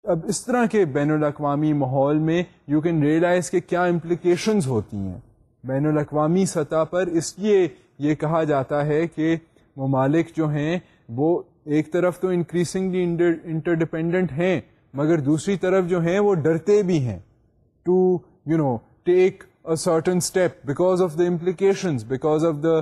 اب اس طرح کے بین الاقوامی ماحول میں یو کین ریئلائز کہ کیا امپلیکیشنز ہوتی ہیں۔ بین الاقوامی سطح پر اس لیے یہ کہا جاتا ہے کہ ممالک جو ہیں وہ ایک طرف تو انکریزنگلی انٹر ڈپینڈنٹ ہیں، مگر دوسری طرف جو ہیں وہ ڈرتے بھی ہیں۔ To you know take a certain step because of the implication because of the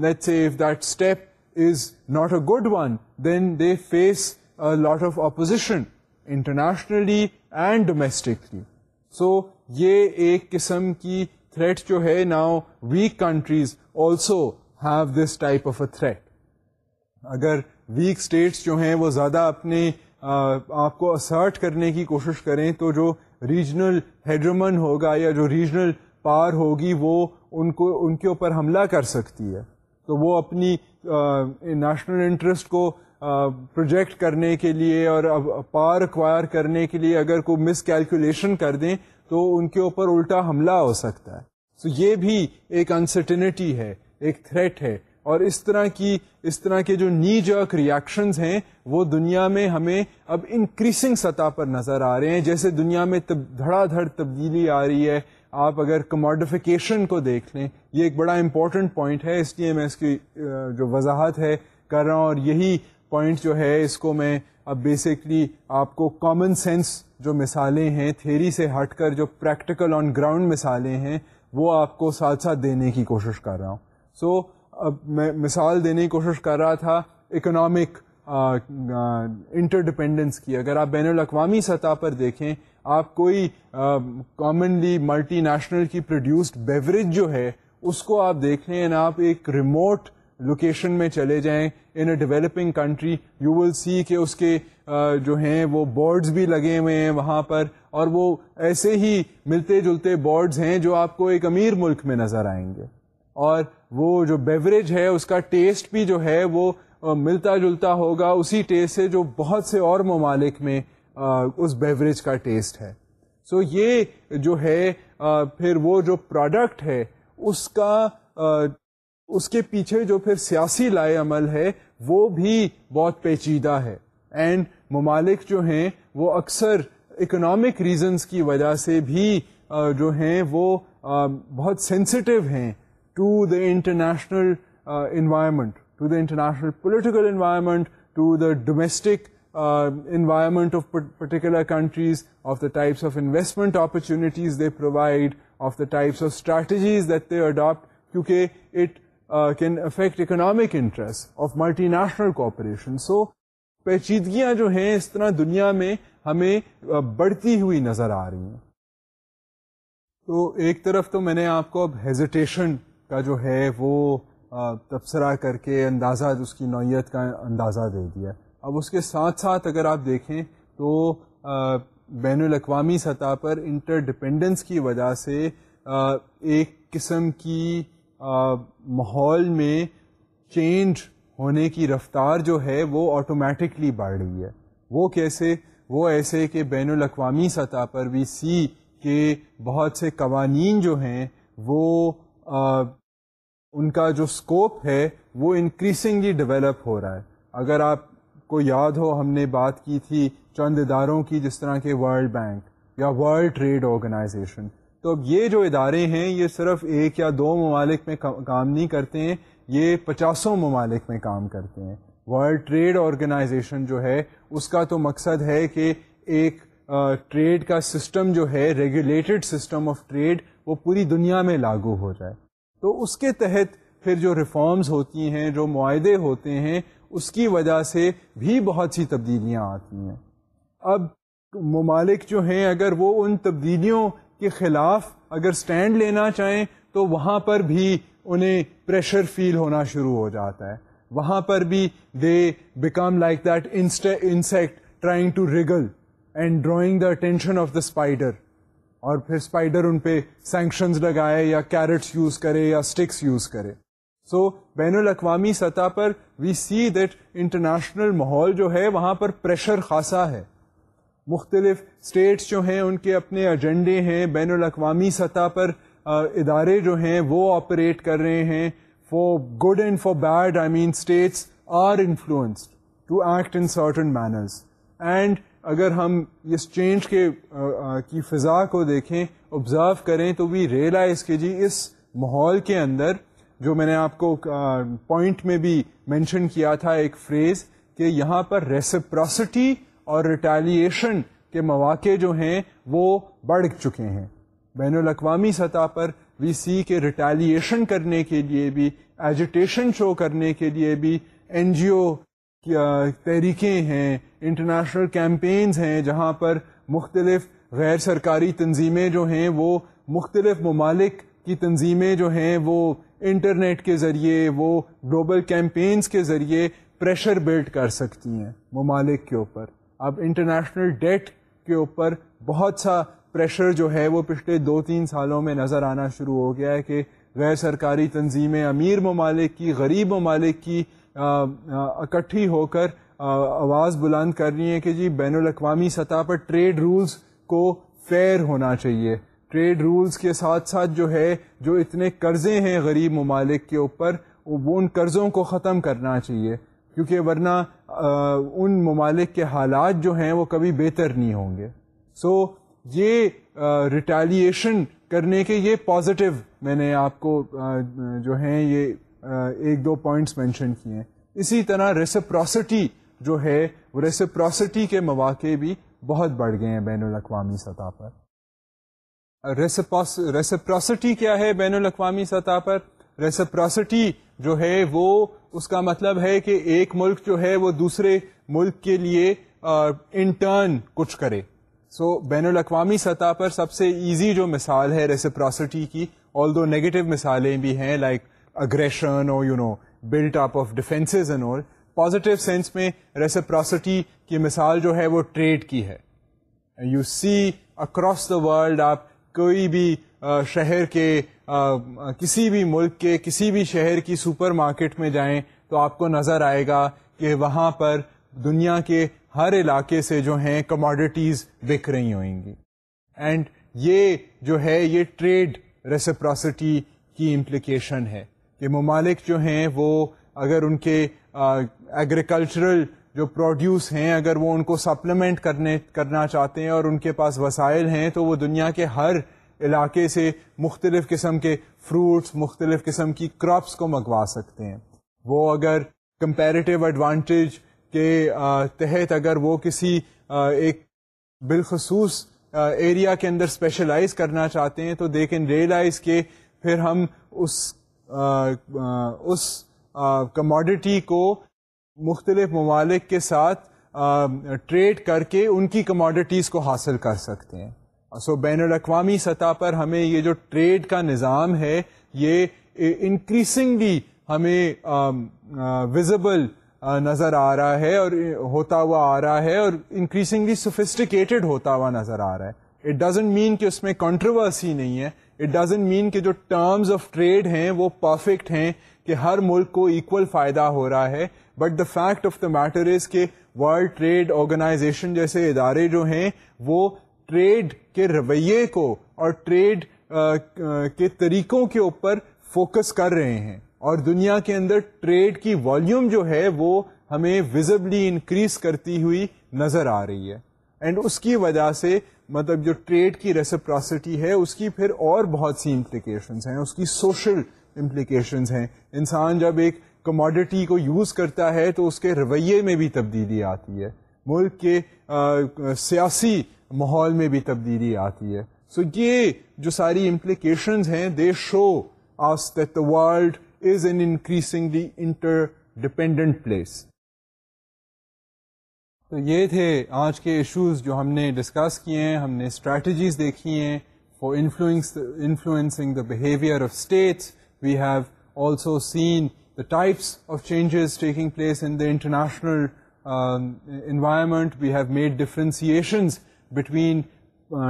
let see if that step is not a good one then they face lot of opposition internationally and domestically. So یہ ایک قسم کی threat جو ہے، now weak countries also have this type of a threat. اگر weak states جو ہیں، وہ زیادہ اپنے آپ کو اسرٹ کرنے کی کوشش کریں، تو جو ریجنل ہیڈرمن ہوگا یا جو ریجنل پار ہوگی، وہ ان کو، ان کے اوپر حملہ کر سکتی ہے۔ تو وہ اپنی نیشنل انٹرسٹ کو پروجیکٹ کرنے کے لیے اور پار اکوائر کرنے کے لیے اگر کوئی مس کیلکولیشن کر دیں تو ان کے اوپر الٹا حملہ ہو سکتا ہے۔ سو so یہ بھی ایک انسرٹینٹی ہے، ایک تھریٹ ہے۔ اور اس طرح کی، اس طرح کے جو نی جرک ریئیکشنز ہیں، وہ دنیا میں ہمیں اب انکریزنگ سطح پر نظر آ رہے ہیں۔ جیسے دنیا میں دھڑا دھڑ تبدیلی آ رہی ہے۔ آپ اگر کموڈیفیکیشن کو دیکھ لیں، یہ ایک بڑا امپورٹنٹ پوائنٹ ہے۔ اس لیے میں اس کی جو وضاحت ہے، کر رہا ہوں۔ اور یہی پوائنٹ جو ہے اس کو میں اب بیسکلی آپ کو کامن سینس جو مثالیں ہیں تھیری سے ہٹ کر جو پریکٹیکل آن گراؤنڈ مثالیں ہیں وہ آپ کو ساتھ ساتھ دینے کی کوشش کر رہا ہوں۔ سو so, اب میں مثال دینے کی کوشش کر رہا تھا اکنامک انٹر ڈپینڈنس کی۔ اگر آپ بین الاقوامی سطح پر دیکھیں آپ کوئی کامنلی ملٹی نیشنل کی پروڈیوسڈ بیوریج جو ہے اس کو آپ دیکھ لیں آپ ایک ریموٹ لوکیشن میں چلے جائیں. In a developing country you will see کہ اس کے جو ہیں وہ بورڈز بھی لگے ہوئے ہیں وہاں پر اور وہ ایسے ہی ملتے جلتے بورڈز ہیں جو آپ کو ایک امیر ملک میں نظر آئیں گے. اور وہ جو بیوریج ہے، اس کا ٹیسٹ بھی جو ہے وہ ملتا جلتا ہوگا اسی ٹیسٹ سے جو بہت سے اور ممالک میں اس بیوریج کا ٹیسٹ ہے. سو so یہ جو ہے پھر وہ جو پروڈکٹ ہے، اس کا اس کے پیچھے جو پھر سیاسی لائے عمل ہے، وہ بھی بہت پیچیدہ ہے۔ اینڈ ممالک جو ہیں، وہ اکثر اکنامک ریزنس کی وجہ سے بھی جو ہیں، وہ بہت سینسٹیو ہیں to the international environment to the international political environment to the domestic environment of particular countries of the types of investment opportunities they provide of the types of strategies that they adapt کیونکہ it can affect economic interest of multinational corporation so پیچیدگیاں جو ہیں اس طرح دنیا میں ہمیں بڑھتی ہوئی نظر آ رہی ہیں۔ تو ایک طرف تو میں نے آپ کو اب ہیزیٹیشن کا جو ہے وہ تبصرہ کر کے اندازہ، اس کی نوعیت کا اندازہ دے دیا۔ اب اس کے ساتھ ساتھ اگر آپ دیکھیں تو بین الاقوامی سطح پر انٹر ڈپینڈنس کی وجہ سے ایک قسم کی ماحول میں چینج ہونے کی رفتار جو ہے وہ آٹومیٹکلی بڑھ رہی ہے۔ وہ کیسے؟ وہ ایسے کہ بین الاقوامی سطح پر وی سی کہ بہت سے قوانین جو ہیں وہ ان کا جو اسکوپ ہے وہ انکریزنگلی ڈیولپ ہو رہا ہے۔ اگر آپ کو یاد ہو، ہم نے بات کی تھی چند اداروں کی، جس طرح کے ورلڈ بینک یا ورلڈ ٹریڈ آرگنائزیشن تو اب یہ جو ادارے ہیں، یہ صرف ایک یا دو ممالک میں کام نہیں کرتے ہیں، یہ پچاسوں ممالک میں کام کرتے ہیں۔ ورلڈ ٹریڈ آرگنائزیشن جو ہے، اس کا تو مقصد ہے کہ ایک ٹریڈ کا سسٹم جو ہے ریگولیٹڈ سسٹم آف ٹریڈ وہ پوری دنیا میں لاگو ہو جائے۔ تو اس کے تحت پھر جو ریفارمز ہوتی ہیں، جو معاہدے ہوتے ہیں، اس کی وجہ سے بھی بہت سی تبدیلیاں آتی ہیں۔ اب ممالک جو ہیں، اگر وہ ان تبدیلیوں کے خلاف اگر سٹینڈ لینا چاہیں تو وہاں پر بھی انہیں پریشر فیل ہونا شروع ہو جاتا ہے۔ وہاں پر بھی they become like that insect trying to wriggle and drawing the attention of the spider اور پھر اسپائڈر ان پہ سینکشنز لگائے یا کیرٹس یوز کرے یا اسٹکس یوز کرے۔ سو بین الاقوامی سطح پر وی سی دیٹ انٹرنیشنل ماحول جو ہے وہاں پر پریشر خاصا ہے۔ مختلف اسٹیٹس جو ہیں، ان کے اپنے ایجنڈے ہیں، بین الاقوامی سطح پر ادارے جو ہیں، وہ آپریٹ کر رہے ہیں۔ For good and for bad I mean states are influenced to act in certain manners and اگر ہم اس چینج کے کی فضا کو دیکھیں آبزرو کریں، تو وی ریئلائز کہ جی اس ماحول کے اندر جو میں نے آپ کو پوائنٹ میں بھی مینشن کیا تھا ایک فریز کہ یہاں پر ریسپراسٹی اور ریٹیلیشن کے مواقع جو ہیں وہ بڑھ چکے ہیں۔ بین الاقوامی سطح پر وی سی کے ریٹیلیشن کرنے کے لیے بھی ایجوٹیشن شو کرنے کے لیے بھی این جی او تحریکیں ہیں انٹرنیشنل کیمپینز ہیں، جہاں پر مختلف غیر سرکاری تنظیمیں جو ہیں وہ مختلف ممالک کی تنظیمیں جو ہیں وہ انٹرنیٹ کے ذریعے، وہ گلوبل کیمپینز کے ذریعے پریشر بلڈ کر سکتی ہیں ممالک کے اوپر۔ اب انٹرنیشنل ڈیٹ کے اوپر بہت سا پریشر جو ہے وہ پچھلے دو تین سالوں میں نظر آنا شروع ہو گیا ہے کہ غیر سرکاری تنظیمیں امیر ممالک کی، غریب ممالک کی اکٹھی ہو کر آواز بلند کر رہی ہیں کہ جی بین الاقوامی سطح پر ٹریڈ رولز کو فیئر ہونا چاہیے۔ ٹریڈ رولز کے ساتھ ساتھ جو ہے، جو اتنے قرضے ہیں غریب ممالک کے اوپر، وہ ان قرضوں کو ختم کرنا چاہیے۔ کیونکہ ورنہ ان ممالک کے حالات جو ہیں وہ کبھی بہتر نہیں ہوں گے۔ سو so, یہ ریٹیلیشن کرنے کے یہ پازیٹیو میں نے آپ کو جو ہیں یہ ایک دو پوائنٹس مینشن کیے ہیں۔ اسی طرح ریسپراسٹی جو ہے وہ ریسپراسٹی کے مواقع بھی بہت بڑھ گئے ہیں بین الاقوامی سطح پر۔ ریسپراسٹی کیا ہے بین الاقوامی سطح پر؟ ریسپراسٹی جو ہے وہ اس کا مطلب ہے کہ ایک ملک جو ہے وہ دوسرے ملک کے لیے انٹرن کچھ کرے۔ سو so, بین الاقوامی سطح پر سب سے ایزی جو مثال ہے ریسپراسٹی کی آل دو نیگیٹو مثالیں بھی ہیں لائک اگریشن اور you know build up of defences and all positive sense میں ریسپراسٹی کی مثال جو ہے وہ ٹریڈ کی ہے۔ You see across the world آپ کوئی بھی شہر کے کسی بھی ملک کے، کسی بھی شہر کی سپر مارکیٹ میں جائیں تو آپ کو نظر آئے گا کہ وہاں پر دنیا کے ہر علاقے سے جو ہیں کموڈیٹیز بک رہی ہوئیں گی۔ اینڈ یہ جو ہے، یہ ٹریڈ ریسپراسٹی کی امپلیکیشن ہے کہ ممالک جو ہیں وہ اگر ان کے ایگریکلچرل جو پروڈیوس ہیں، اگر وہ ان کو سپلیمنٹ کرنے، کرنا چاہتے ہیں اور ان کے پاس وسائل ہیں تو وہ دنیا کے ہر علاقے سے مختلف قسم کے فروٹس مختلف قسم کی کراپس کو منگوا سکتے ہیں۔ وہ اگر کمپیریٹیو ایڈوانٹیج کے تحت اگر وہ کسی ایک بالخصوص ایریا کے اندر اسپیشلائز کرنا چاہتے ہیں تو دے کین ریئلائز کہ پھر ہم اس اس کموڈٹی کو مختلف ممالک کے ساتھ ٹریڈ کر کے ان کی کموڈٹیز کو حاصل کر سکتے ہیں۔ سو بین الاقوامی سطح پر ہمیں یہ جو ٹریڈ کا نظام ہے، یہ انکریزنگلی ہمیں وزبل نظر آ رہا ہے اور ہوتا ہوا آ رہا ہے اور انکریزنگلی سوفسٹیکیٹڈ ہوتا ہوا نظر آ رہا ہے۔ اٹ ڈزنٹ مین کہ اس میں کنٹروورسی نہیں ہے۔ اٹ ڈزنٹ مین کہ جو ٹرمز آف ٹریڈ ہیں وہ پرفیکٹ ہیں کہ ہر ملک کو ایکول فائدہ ہو رہا ہے۔ But the fact of the matter is کہ ورلڈ ٹریڈ آرگنائزیشن جیسے ادارے جو ہیں وہ ٹریڈ کے رویے کو اور ٹریڈ کے طریقوں کے اوپر فوکس کر رہے ہیں۔ اور دنیا کے اندر ٹریڈ کی والیوم جو ہے وہ ہمیں وزبلی انکریز کرتی ہوئی نظر آ رہی ہے۔ اینڈ اس کی وجہ سے مطلب جو ٹریڈ کی ریسپراسٹی ہے، اس کی پھر اور بہت سی امپلیکیشنز ہیں۔ اس کی سوشل امپلیکیشنز ہیں۔ انسان جب ایک کموڈٹی کو یوز کرتا ہے تو اس کے رویے میں بھی تبدیلی آتی ہے۔ ملک کے سیاسی ماحول میں بھی تبدیلی آتی ہے۔ سو so یہ جو ساری امپلیکیشنز ہیں they show us that the world is an increasingly interdependent place تو یہ تھے آج کے ایشوز جو ہم نے ڈسکس کیے ہیں، ہم نے اسٹریٹجیز دیکھی ہیں for influencing the behaviour of states we have also seen the types of changes taking place in the international environment we have made differentiations between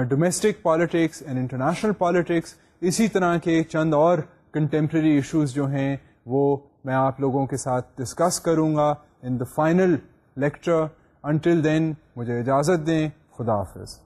domestic politics and international politics اسی طرح کے چند اور contemporary issues جو ہیں، وہ میں آپ لوگوں کے ساتھ ڈسکس کروں گا in the final lecture until then مجھے اجازت دیں، خدا حافظ۔